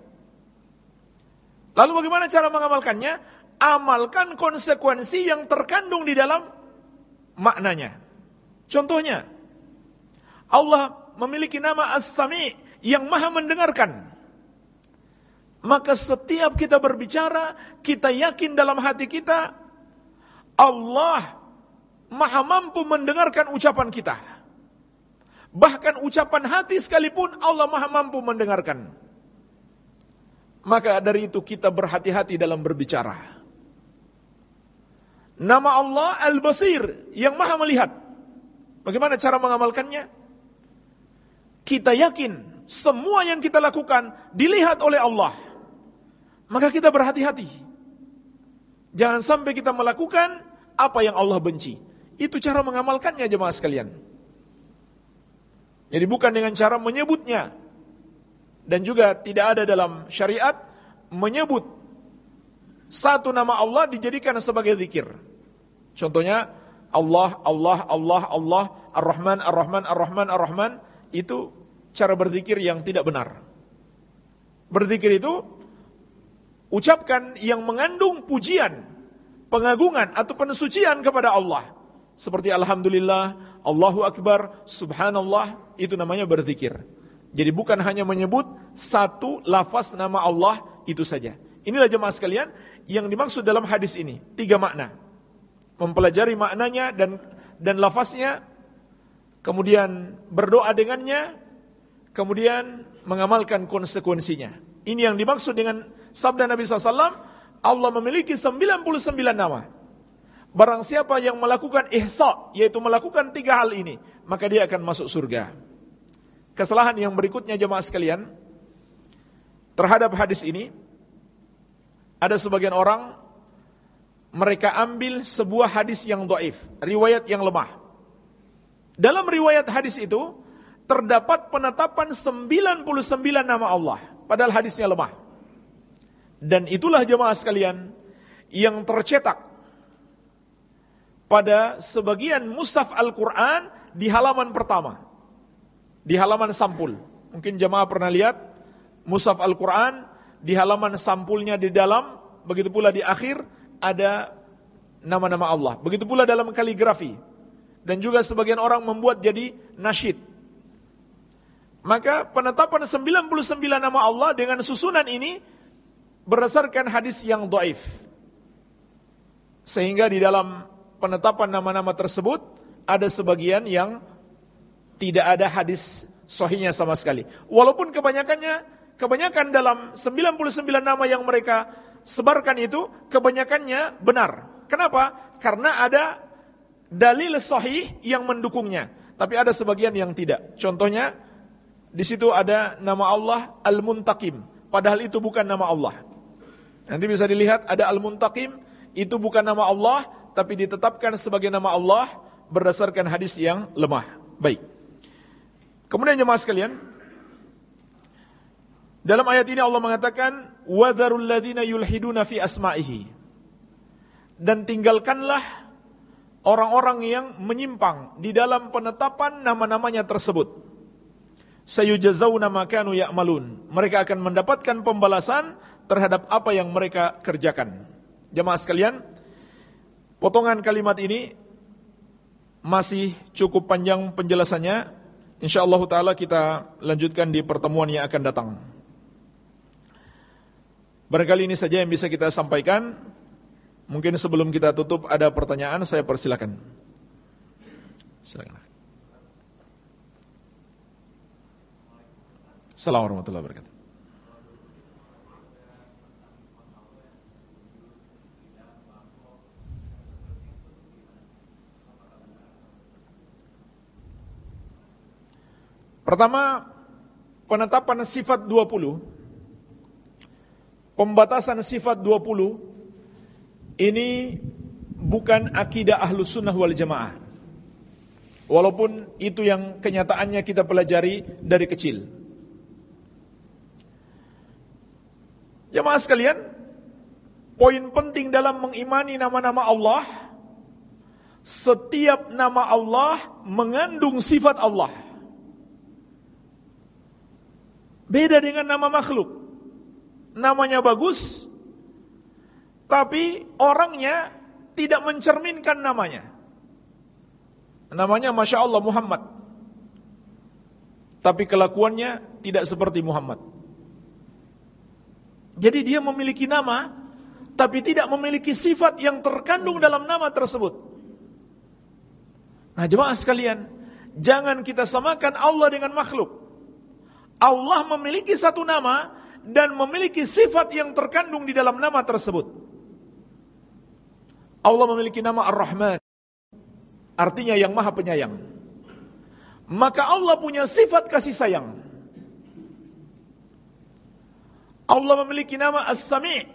Lalu bagaimana cara mengamalkannya? Amalkan konsekuensi yang terkandung di dalam maknanya. Contohnya, Allah memiliki nama As-Sami yang maha mendengarkan. Maka setiap kita berbicara, kita yakin dalam hati kita, Allah maha mampu mendengarkan ucapan kita. Bahkan ucapan hati sekalipun Allah maha mampu mendengarkan. Maka dari itu kita berhati-hati dalam berbicara. Nama Allah Al-Basir yang maha melihat. Bagaimana cara mengamalkannya? Kita yakin semua yang kita lakukan dilihat oleh Allah. Maka kita berhati-hati. Jangan sampai kita melakukan apa yang Allah benci. Itu cara mengamalkannya jemaah sekalian. Jadi bukan dengan cara menyebutnya. Dan juga tidak ada dalam syariat menyebut satu nama Allah dijadikan sebagai zikir. Contohnya Allah, Allah, Allah, Allah, Ar-Rahman, Ar-Rahman, Ar-Rahman, Ar-Rahman itu cara berzikir yang tidak benar. Berzikir itu ucapkan yang mengandung pujian, pengagungan atau pensucian kepada Allah. Seperti Alhamdulillah, Allahu Akbar, Subhanallah, itu namanya berzikir. Jadi bukan hanya menyebut satu lafaz nama Allah itu saja. Inilah jemaah sekalian yang dimaksud dalam hadis ini. Tiga makna. Mempelajari maknanya dan dan lafaznya, kemudian berdoa dengannya, kemudian mengamalkan konsekuensinya. Ini yang dimaksud dengan sabda Nabi SAW, Allah memiliki 99 nama. Barang siapa yang melakukan ihsa, yaitu melakukan tiga hal ini, maka dia akan masuk surga. Kesalahan yang berikutnya jemaah sekalian, terhadap hadis ini, ada sebagian orang, mereka ambil sebuah hadis yang doif, riwayat yang lemah. Dalam riwayat hadis itu, terdapat penetapan 99 nama Allah, padahal hadisnya lemah. Dan itulah jemaah sekalian, yang tercetak pada sebagian mushaf Al-Quran di halaman pertama. Di halaman sampul. Mungkin jemaah pernah lihat mushaf Al-Quran di halaman sampulnya di dalam, begitu pula di akhir ada nama-nama Allah. Begitu pula dalam kaligrafi. Dan juga sebagian orang membuat jadi nasyid. Maka penetapan 99 nama Allah dengan susunan ini berdasarkan hadis yang doif. Sehingga di dalam penetapan nama-nama tersebut ada sebagian yang tidak ada hadis sahihnya sama sekali. Walaupun kebanyakannya kebanyakan dalam 99 nama yang mereka sebarkan itu kebanyakannya benar. Kenapa? Karena ada dalil sahih yang mendukungnya. Tapi ada sebagian yang tidak. Contohnya di situ ada nama Allah Al-Muntaqim, padahal itu bukan nama Allah. Nanti bisa dilihat ada Al-Muntaqim, itu bukan nama Allah, tapi ditetapkan sebagai nama Allah berdasarkan hadis yang lemah. Baik. Kemudian jemaah sekalian, dalam ayat ini Allah mengatakan, "Wadharul ladzina yulhiduna fi asma'ihi." Dan tinggalkanlah orang-orang yang menyimpang di dalam penetapan nama-namanya tersebut. Sayujazawna ma kanu ya'malun. Mereka akan mendapatkan pembalasan terhadap apa yang mereka kerjakan. Jemaah sekalian, Potongan kalimat ini masih cukup panjang penjelasannya. Insyaallah taala kita lanjutkan di pertemuan yang akan datang. Barangkali ini saja yang bisa kita sampaikan. Mungkin sebelum kita tutup ada pertanyaan saya persilakan. Silakan. Assalamualaikum warahmatullahi wabarakatuh. Pertama, penetapan sifat 20. Pembatasan sifat 20 ini bukan akidah ahlus sunnah wal jamaah. Walaupun itu yang kenyataannya kita pelajari dari kecil. Jemaah sekalian, poin penting dalam mengimani nama-nama Allah, setiap nama Allah mengandung sifat Allah. Beda dengan nama makhluk. Namanya bagus, tapi orangnya tidak mencerminkan namanya. Namanya Masya Allah Muhammad. tapi kelakuannya tidak seperti Muhammad. Jadi dia memiliki nama, tapi tidak memiliki sifat yang terkandung dalam nama tersebut. Nah jemaah sekalian, jangan kita samakan Allah dengan makhluk. Allah memiliki satu nama dan memiliki sifat yang terkandung di dalam nama tersebut. Allah memiliki nama Ar-Rahman, artinya yang maha penyayang. Maka Allah punya sifat kasih sayang. Allah memiliki nama As-Sami'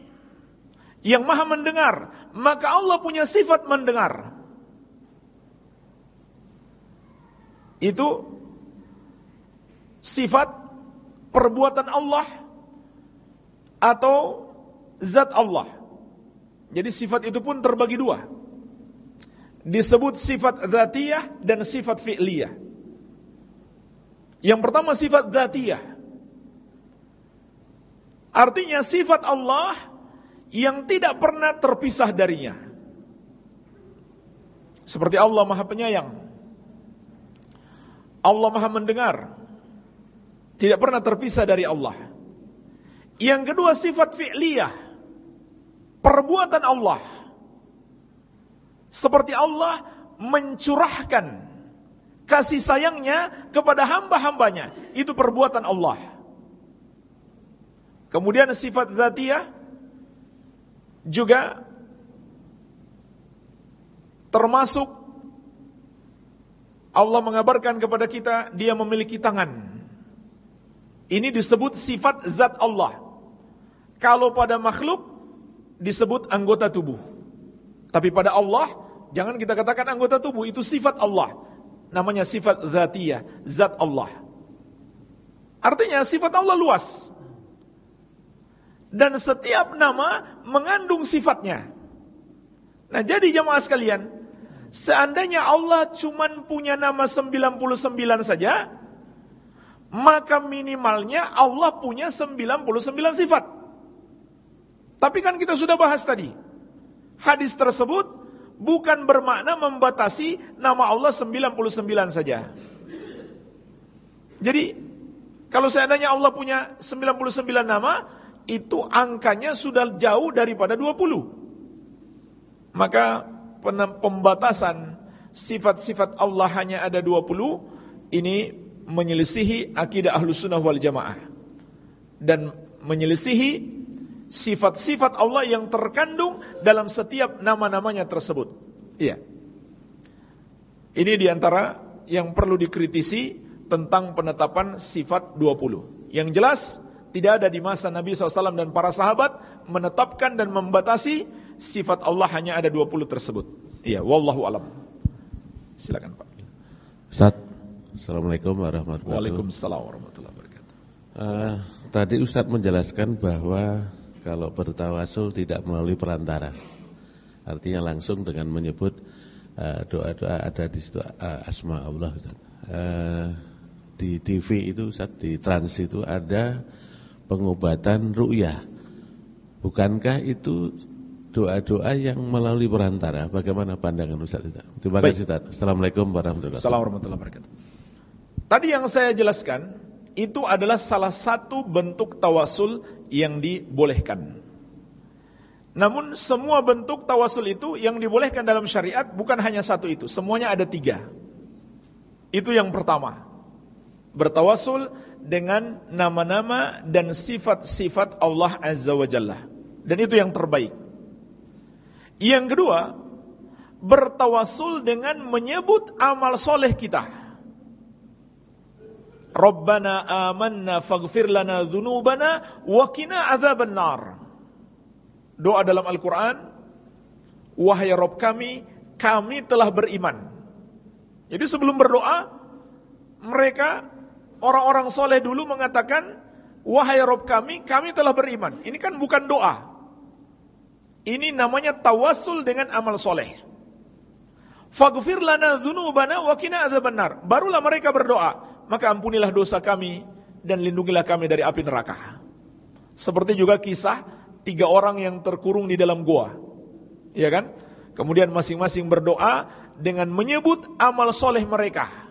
yang maha mendengar, maka Allah punya sifat mendengar. Itu sifat perbuatan Allah atau zat Allah. Jadi sifat itu pun terbagi dua. Disebut sifat zatiyah dan sifat fi'liyah. Yang pertama sifat zatiyah. Artinya sifat Allah yang tidak pernah terpisah darinya. Seperti Allah Maha Penyayang. Allah Maha Mendengar. Tidak pernah terpisah dari Allah. Yang kedua sifat fi'liyah. Perbuatan Allah. Seperti Allah mencurahkan kasih sayangnya kepada hamba-hambanya. Itu perbuatan Allah. Kemudian sifat zatiyah juga termasuk Allah mengabarkan kepada kita dia memiliki tangan. Ini disebut sifat zat Allah. Kalau pada makhluk disebut anggota tubuh. Tapi pada Allah jangan kita katakan anggota tubuh itu sifat Allah. Namanya sifat zatiyah, zat Allah. Artinya sifat Allah luas dan setiap nama mengandung sifatnya. Nah, jadi jemaah sekalian, seandainya Allah cuma punya nama 99 saja, maka minimalnya Allah punya 99 sifat. Tapi kan kita sudah bahas tadi. Hadis tersebut bukan bermakna membatasi nama Allah 99 saja. Jadi, kalau seandainya Allah punya 99 nama, itu angkanya sudah jauh daripada 20. Maka pembatasan sifat-sifat Allah hanya ada 20 ini menyelisihi akidah ahlu sunnah wal jamaah dan menyelisihi sifat-sifat Allah yang terkandung dalam setiap nama-namanya tersebut. Iya. Ini di antara yang perlu dikritisi tentang penetapan sifat 20. Yang jelas tidak ada di masa Nabi SAW dan para sahabat menetapkan dan membatasi sifat Allah hanya ada 20 tersebut. Iya, wallahu alam. Silakan Pak. Ustaz, Assalamualaikum warahmatullahi wabarakatuh. Waalaikumsalam warahmatullahi wabarakatuh. Uh, tadi Ustaz menjelaskan bahwa kalau bertawasul tidak melalui perantara. Artinya langsung dengan menyebut eh, doa-doa uh, ada di situ uh, asma Allah. Uh, di TV itu Ustaz, di trans itu ada pengobatan ru'yah. Bukankah itu doa-doa yang melalui perantara? Bagaimana pandangan Ustaz? Terima kasih Ustaz. Assalamualaikum warahmatullahi wabarakatuh. Assalamualaikum warahmatullahi wabarakatuh. Tadi yang saya jelaskan itu adalah salah satu bentuk tawasul yang dibolehkan. Namun semua bentuk tawasul itu yang dibolehkan dalam syariat bukan hanya satu itu, semuanya ada tiga. Itu yang pertama. Bertawasul dengan nama-nama dan sifat-sifat Allah Azza wa Jalla. Dan itu yang terbaik. Yang kedua, bertawasul dengan menyebut amal soleh kita. Rabbana amanna faghfir lana dhunubana wa qina adzaban nar. Doa dalam Al-Qur'an, wahai Rabb kami, kami telah beriman. Jadi sebelum berdoa, mereka orang-orang soleh dulu mengatakan, wahai Rob kami, kami telah beriman. Ini kan bukan doa. Ini namanya tawasul dengan amal soleh. Faghfir lana dzunubana wa qina adzabannar. Barulah mereka berdoa, maka ampunilah dosa kami dan lindungilah kami dari api neraka. Seperti juga kisah tiga orang yang terkurung di dalam gua. Ya kan? Kemudian masing-masing berdoa dengan menyebut amal soleh mereka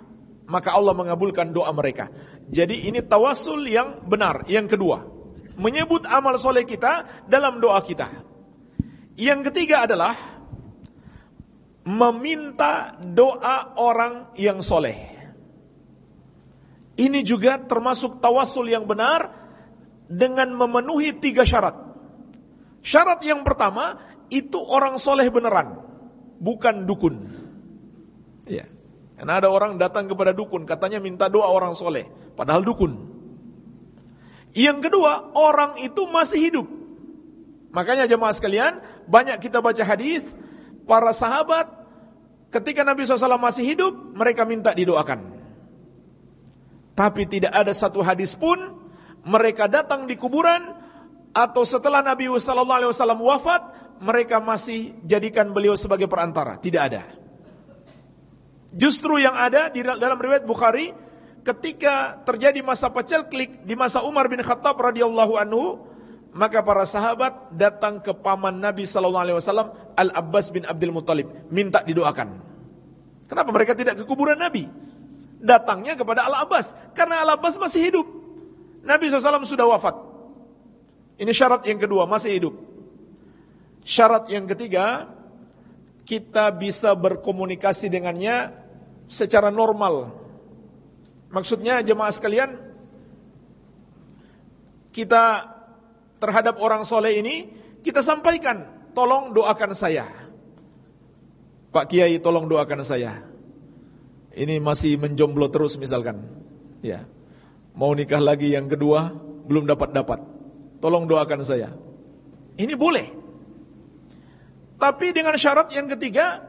maka Allah mengabulkan doa mereka. Jadi ini tawasul yang benar. Yang kedua, menyebut amal soleh kita dalam doa kita. Yang ketiga adalah meminta doa orang yang soleh. Ini juga termasuk tawasul yang benar dengan memenuhi tiga syarat. Syarat yang pertama, itu orang soleh beneran, bukan dukun. Ya. Karena ada orang datang kepada dukun, katanya minta doa orang soleh, padahal dukun. Yang kedua, orang itu masih hidup. Makanya jemaah sekalian, banyak kita baca hadis, para sahabat ketika Nabi SAW masih hidup, mereka minta didoakan. Tapi tidak ada satu hadis pun mereka datang di kuburan atau setelah Nabi SAW wafat, mereka masih jadikan beliau sebagai perantara. Tidak ada. Justru yang ada di dalam riwayat Bukhari ketika terjadi masa pecel klik di masa Umar bin Khattab radhiyallahu anhu maka para sahabat datang ke paman Nabi sallallahu alaihi wasallam Al Abbas bin Abdul Muthalib minta didoakan. Kenapa mereka tidak ke kuburan Nabi? Datangnya kepada Al Abbas karena Al Abbas masih hidup. Nabi SAW sudah wafat. Ini syarat yang kedua, masih hidup. Syarat yang ketiga, kita bisa berkomunikasi dengannya secara normal. Maksudnya jemaah sekalian, kita terhadap orang soleh ini, kita sampaikan, tolong doakan saya. Pak Kiai tolong doakan saya. Ini masih menjomblo terus misalkan. Ya. Mau nikah lagi yang kedua, belum dapat-dapat. Tolong doakan saya. Ini boleh. Tapi dengan syarat yang ketiga,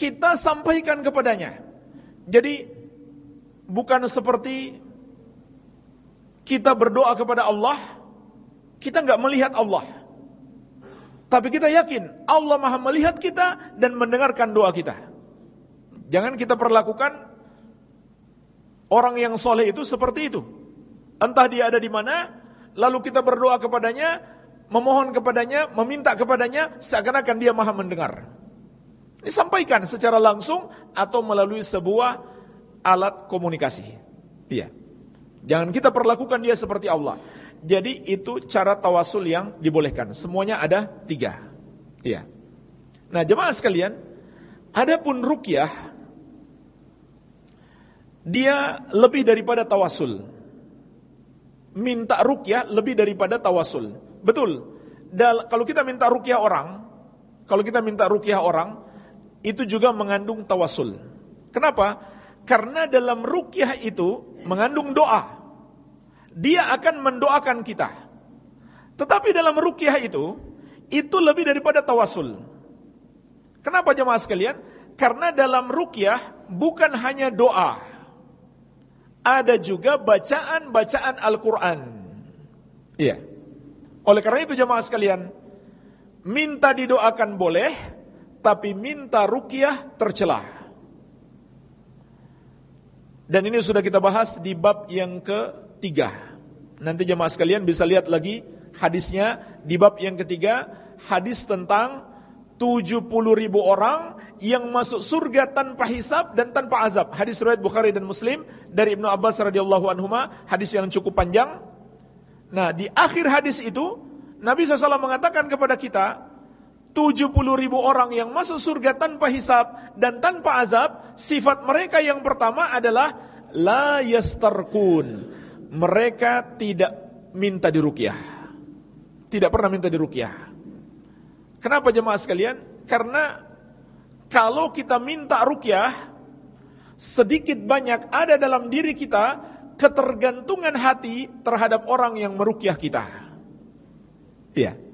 kita sampaikan kepadanya. Jadi bukan seperti kita berdoa kepada Allah, kita nggak melihat Allah. Tapi kita yakin Allah Maha melihat kita dan mendengarkan doa kita. Jangan kita perlakukan orang yang soleh itu seperti itu. Entah dia ada di mana, lalu kita berdoa kepadanya, memohon kepadanya, meminta kepadanya, seakan-akan dia Maha mendengar. Disampaikan secara langsung atau melalui sebuah alat komunikasi. Iya. Jangan kita perlakukan dia seperti Allah. Jadi itu cara tawasul yang dibolehkan. Semuanya ada tiga. Iya. Nah jemaah sekalian, adapun rukyah, dia lebih daripada tawasul. Minta rukyah lebih daripada tawasul. Betul. Dal kalau kita minta rukyah orang, kalau kita minta rukyah orang, itu juga mengandung tawasul. Kenapa? Karena dalam rukyah itu mengandung doa. Dia akan mendoakan kita. Tetapi dalam rukyah itu, itu lebih daripada tawasul. Kenapa jemaah sekalian? Karena dalam rukyah bukan hanya doa. Ada juga bacaan-bacaan Al-Quran. Iya. Oleh karena itu jemaah sekalian, minta didoakan boleh, tapi minta rukyah tercelah. Dan ini sudah kita bahas di bab yang ketiga. Nanti jemaah sekalian bisa lihat lagi hadisnya di bab yang ketiga, hadis tentang 70 ribu orang yang masuk surga tanpa hisab dan tanpa azab. Hadis riwayat Bukhari dan Muslim dari Ibnu Abbas radhiyallahu anhuma, hadis yang cukup panjang. Nah, di akhir hadis itu Nabi SAW mengatakan kepada kita, 70 ribu orang yang masuk surga tanpa hisab dan tanpa azab, sifat mereka yang pertama adalah la yastarkun. Mereka tidak minta dirukyah. Tidak pernah minta dirukyah. Kenapa jemaah sekalian? Karena kalau kita minta rukyah, sedikit banyak ada dalam diri kita ketergantungan hati terhadap orang yang merukyah kita. Iya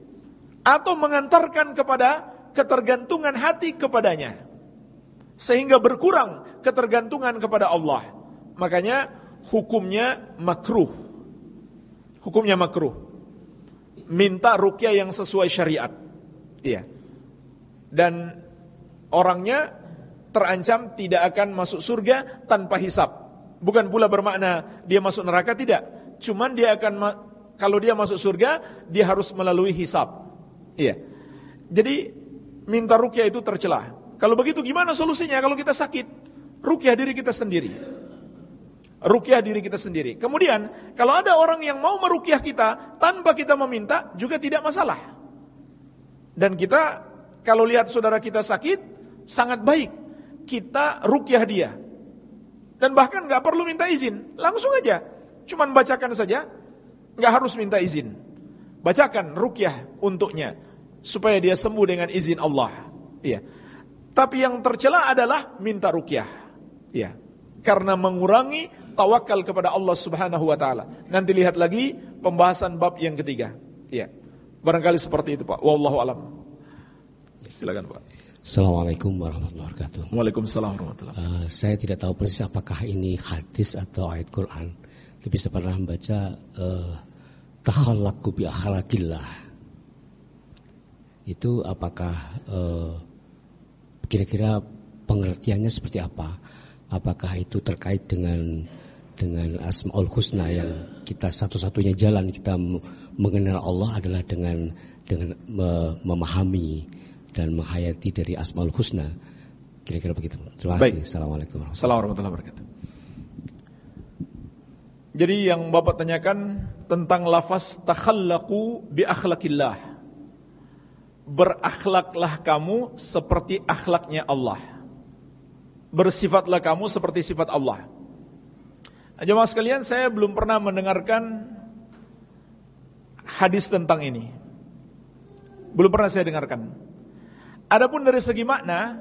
atau mengantarkan kepada ketergantungan hati kepadanya. Sehingga berkurang ketergantungan kepada Allah. Makanya hukumnya makruh. Hukumnya makruh. Minta rukyah yang sesuai syariat. Iya. Dan orangnya terancam tidak akan masuk surga tanpa hisap bukan pula bermakna dia masuk neraka tidak. Cuman dia akan kalau dia masuk surga dia harus melalui hisap Iya. Jadi minta rukyah itu tercelah. Kalau begitu gimana solusinya kalau kita sakit? Rukyah diri kita sendiri. rukyah diri kita sendiri. Kemudian, kalau ada orang yang mau merukyah kita tanpa kita meminta, juga tidak masalah. Dan kita, kalau lihat saudara kita sakit, sangat baik kita rukyah dia. Dan bahkan nggak perlu minta izin, langsung aja. Cuman bacakan saja, nggak harus minta izin. Bacakan rukyah untuknya supaya dia sembuh dengan izin Allah. Iya. Tapi yang tercela adalah minta rukyah. Iya. Karena mengurangi tawakal kepada Allah Subhanahu wa taala. Nanti lihat lagi pembahasan bab yang ketiga. Iya. Barangkali seperti itu, Pak. Wallahu alam. Silakan, Pak. Assalamualaikum warahmatullahi wabarakatuh. Waalaikumsalam warahmatullahi wabarakatuh. Uh, saya tidak tahu persis apakah ini hadis atau ayat Quran. Tapi saya pernah membaca uh, takhallaqu bi akhlaqillah. Itu apakah uh, kira-kira pengertiannya seperti apa? Apakah itu terkait dengan dengan Asmaul Husna yang kita satu-satunya jalan kita mengenal Allah adalah dengan dengan memahami dan menghayati dari Asmaul Husna. Kira-kira begitu. Terima kasih. Assalamualaikum warahmatullahi wabarakatuh. Jadi yang Bapak tanyakan tentang lafaz takhallaqu bi akhlakillah. Berakhlaklah kamu seperti akhlaknya Allah. Bersifatlah kamu seperti sifat Allah. Nah, jemaah sekalian, saya belum pernah mendengarkan hadis tentang ini. Belum pernah saya dengarkan. Adapun dari segi makna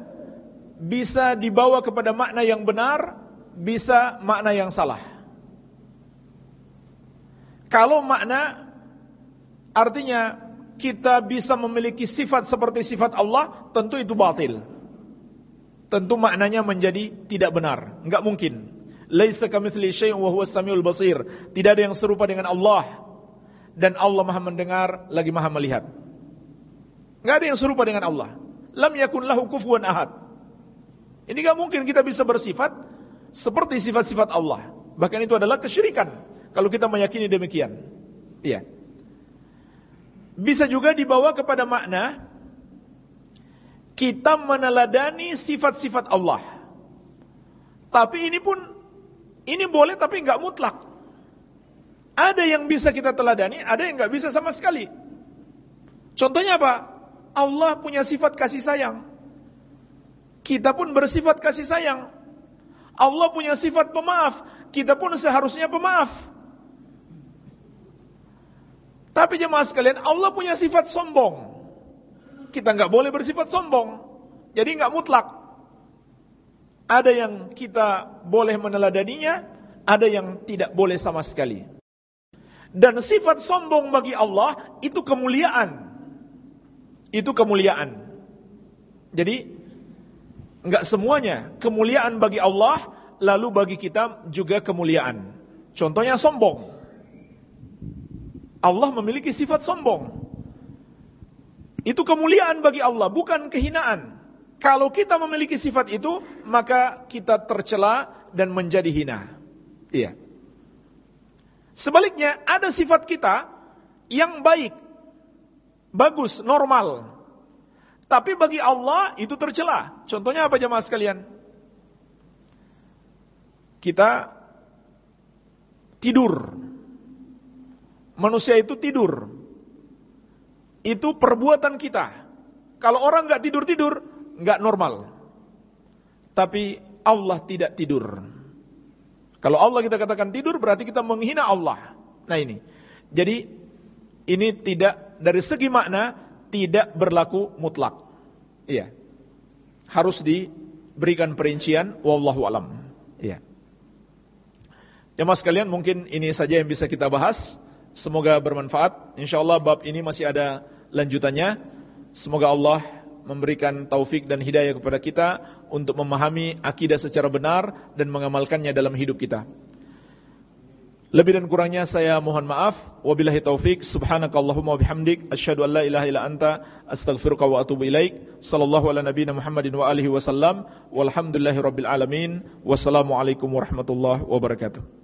bisa dibawa kepada makna yang benar, bisa makna yang salah. Kalau makna artinya kita bisa memiliki sifat seperti sifat Allah, tentu itu batil. Tentu maknanya menjadi tidak benar, enggak mungkin. Laisa kamitsli syai'un wa huwas samiul basir. Tidak ada yang serupa dengan Allah dan Allah Maha mendengar lagi Maha melihat. Enggak ada yang serupa dengan Allah. Lam yakun lahu kufuwan ahad. Ini enggak mungkin kita bisa bersifat seperti sifat-sifat Allah. Bahkan itu adalah kesyirikan. Kalau kita meyakini demikian. Iya. Bisa juga dibawa kepada makna kita meneladani sifat-sifat Allah. Tapi ini pun ini boleh tapi enggak mutlak. Ada yang bisa kita teladani, ada yang enggak bisa sama sekali. Contohnya apa? Allah punya sifat kasih sayang. Kita pun bersifat kasih sayang. Allah punya sifat pemaaf, kita pun seharusnya pemaaf. Tapi jemaah sekalian, Allah punya sifat sombong. Kita nggak boleh bersifat sombong. Jadi nggak mutlak. Ada yang kita boleh meneladaninya, ada yang tidak boleh sama sekali. Dan sifat sombong bagi Allah itu kemuliaan. Itu kemuliaan. Jadi nggak semuanya kemuliaan bagi Allah, lalu bagi kita juga kemuliaan. Contohnya sombong. Allah memiliki sifat sombong. Itu kemuliaan bagi Allah, bukan kehinaan. Kalau kita memiliki sifat itu, maka kita tercela dan menjadi hina. Iya. Sebaliknya, ada sifat kita yang baik, bagus, normal. Tapi bagi Allah itu tercela. Contohnya apa jemaah sekalian? Kita tidur manusia itu tidur. Itu perbuatan kita. Kalau orang nggak tidur-tidur, nggak normal. Tapi Allah tidak tidur. Kalau Allah kita katakan tidur, berarti kita menghina Allah. Nah ini. Jadi, ini tidak, dari segi makna, tidak berlaku mutlak. Iya. Harus diberikan perincian, wallahu alam. Iya. Jemaah sekalian, mungkin ini saja yang bisa kita bahas. Semoga bermanfaat. Insyaallah bab ini masih ada lanjutannya. Semoga Allah memberikan taufik dan hidayah kepada kita untuk memahami akidah secara benar dan mengamalkannya dalam hidup kita. Lebih dan kurangnya saya mohon maaf. Wabillahi taufik. Subhanakallahumma wabihamdik. Asyhadu an la ilaha illa anta. Astaghfiruka wa atubu ilaik. Sallallahu ala nabina Muhammadin wa alihi wasallam. Walhamdulillahi rabbil alamin. Wassalamualaikum warahmatullahi wabarakatuh.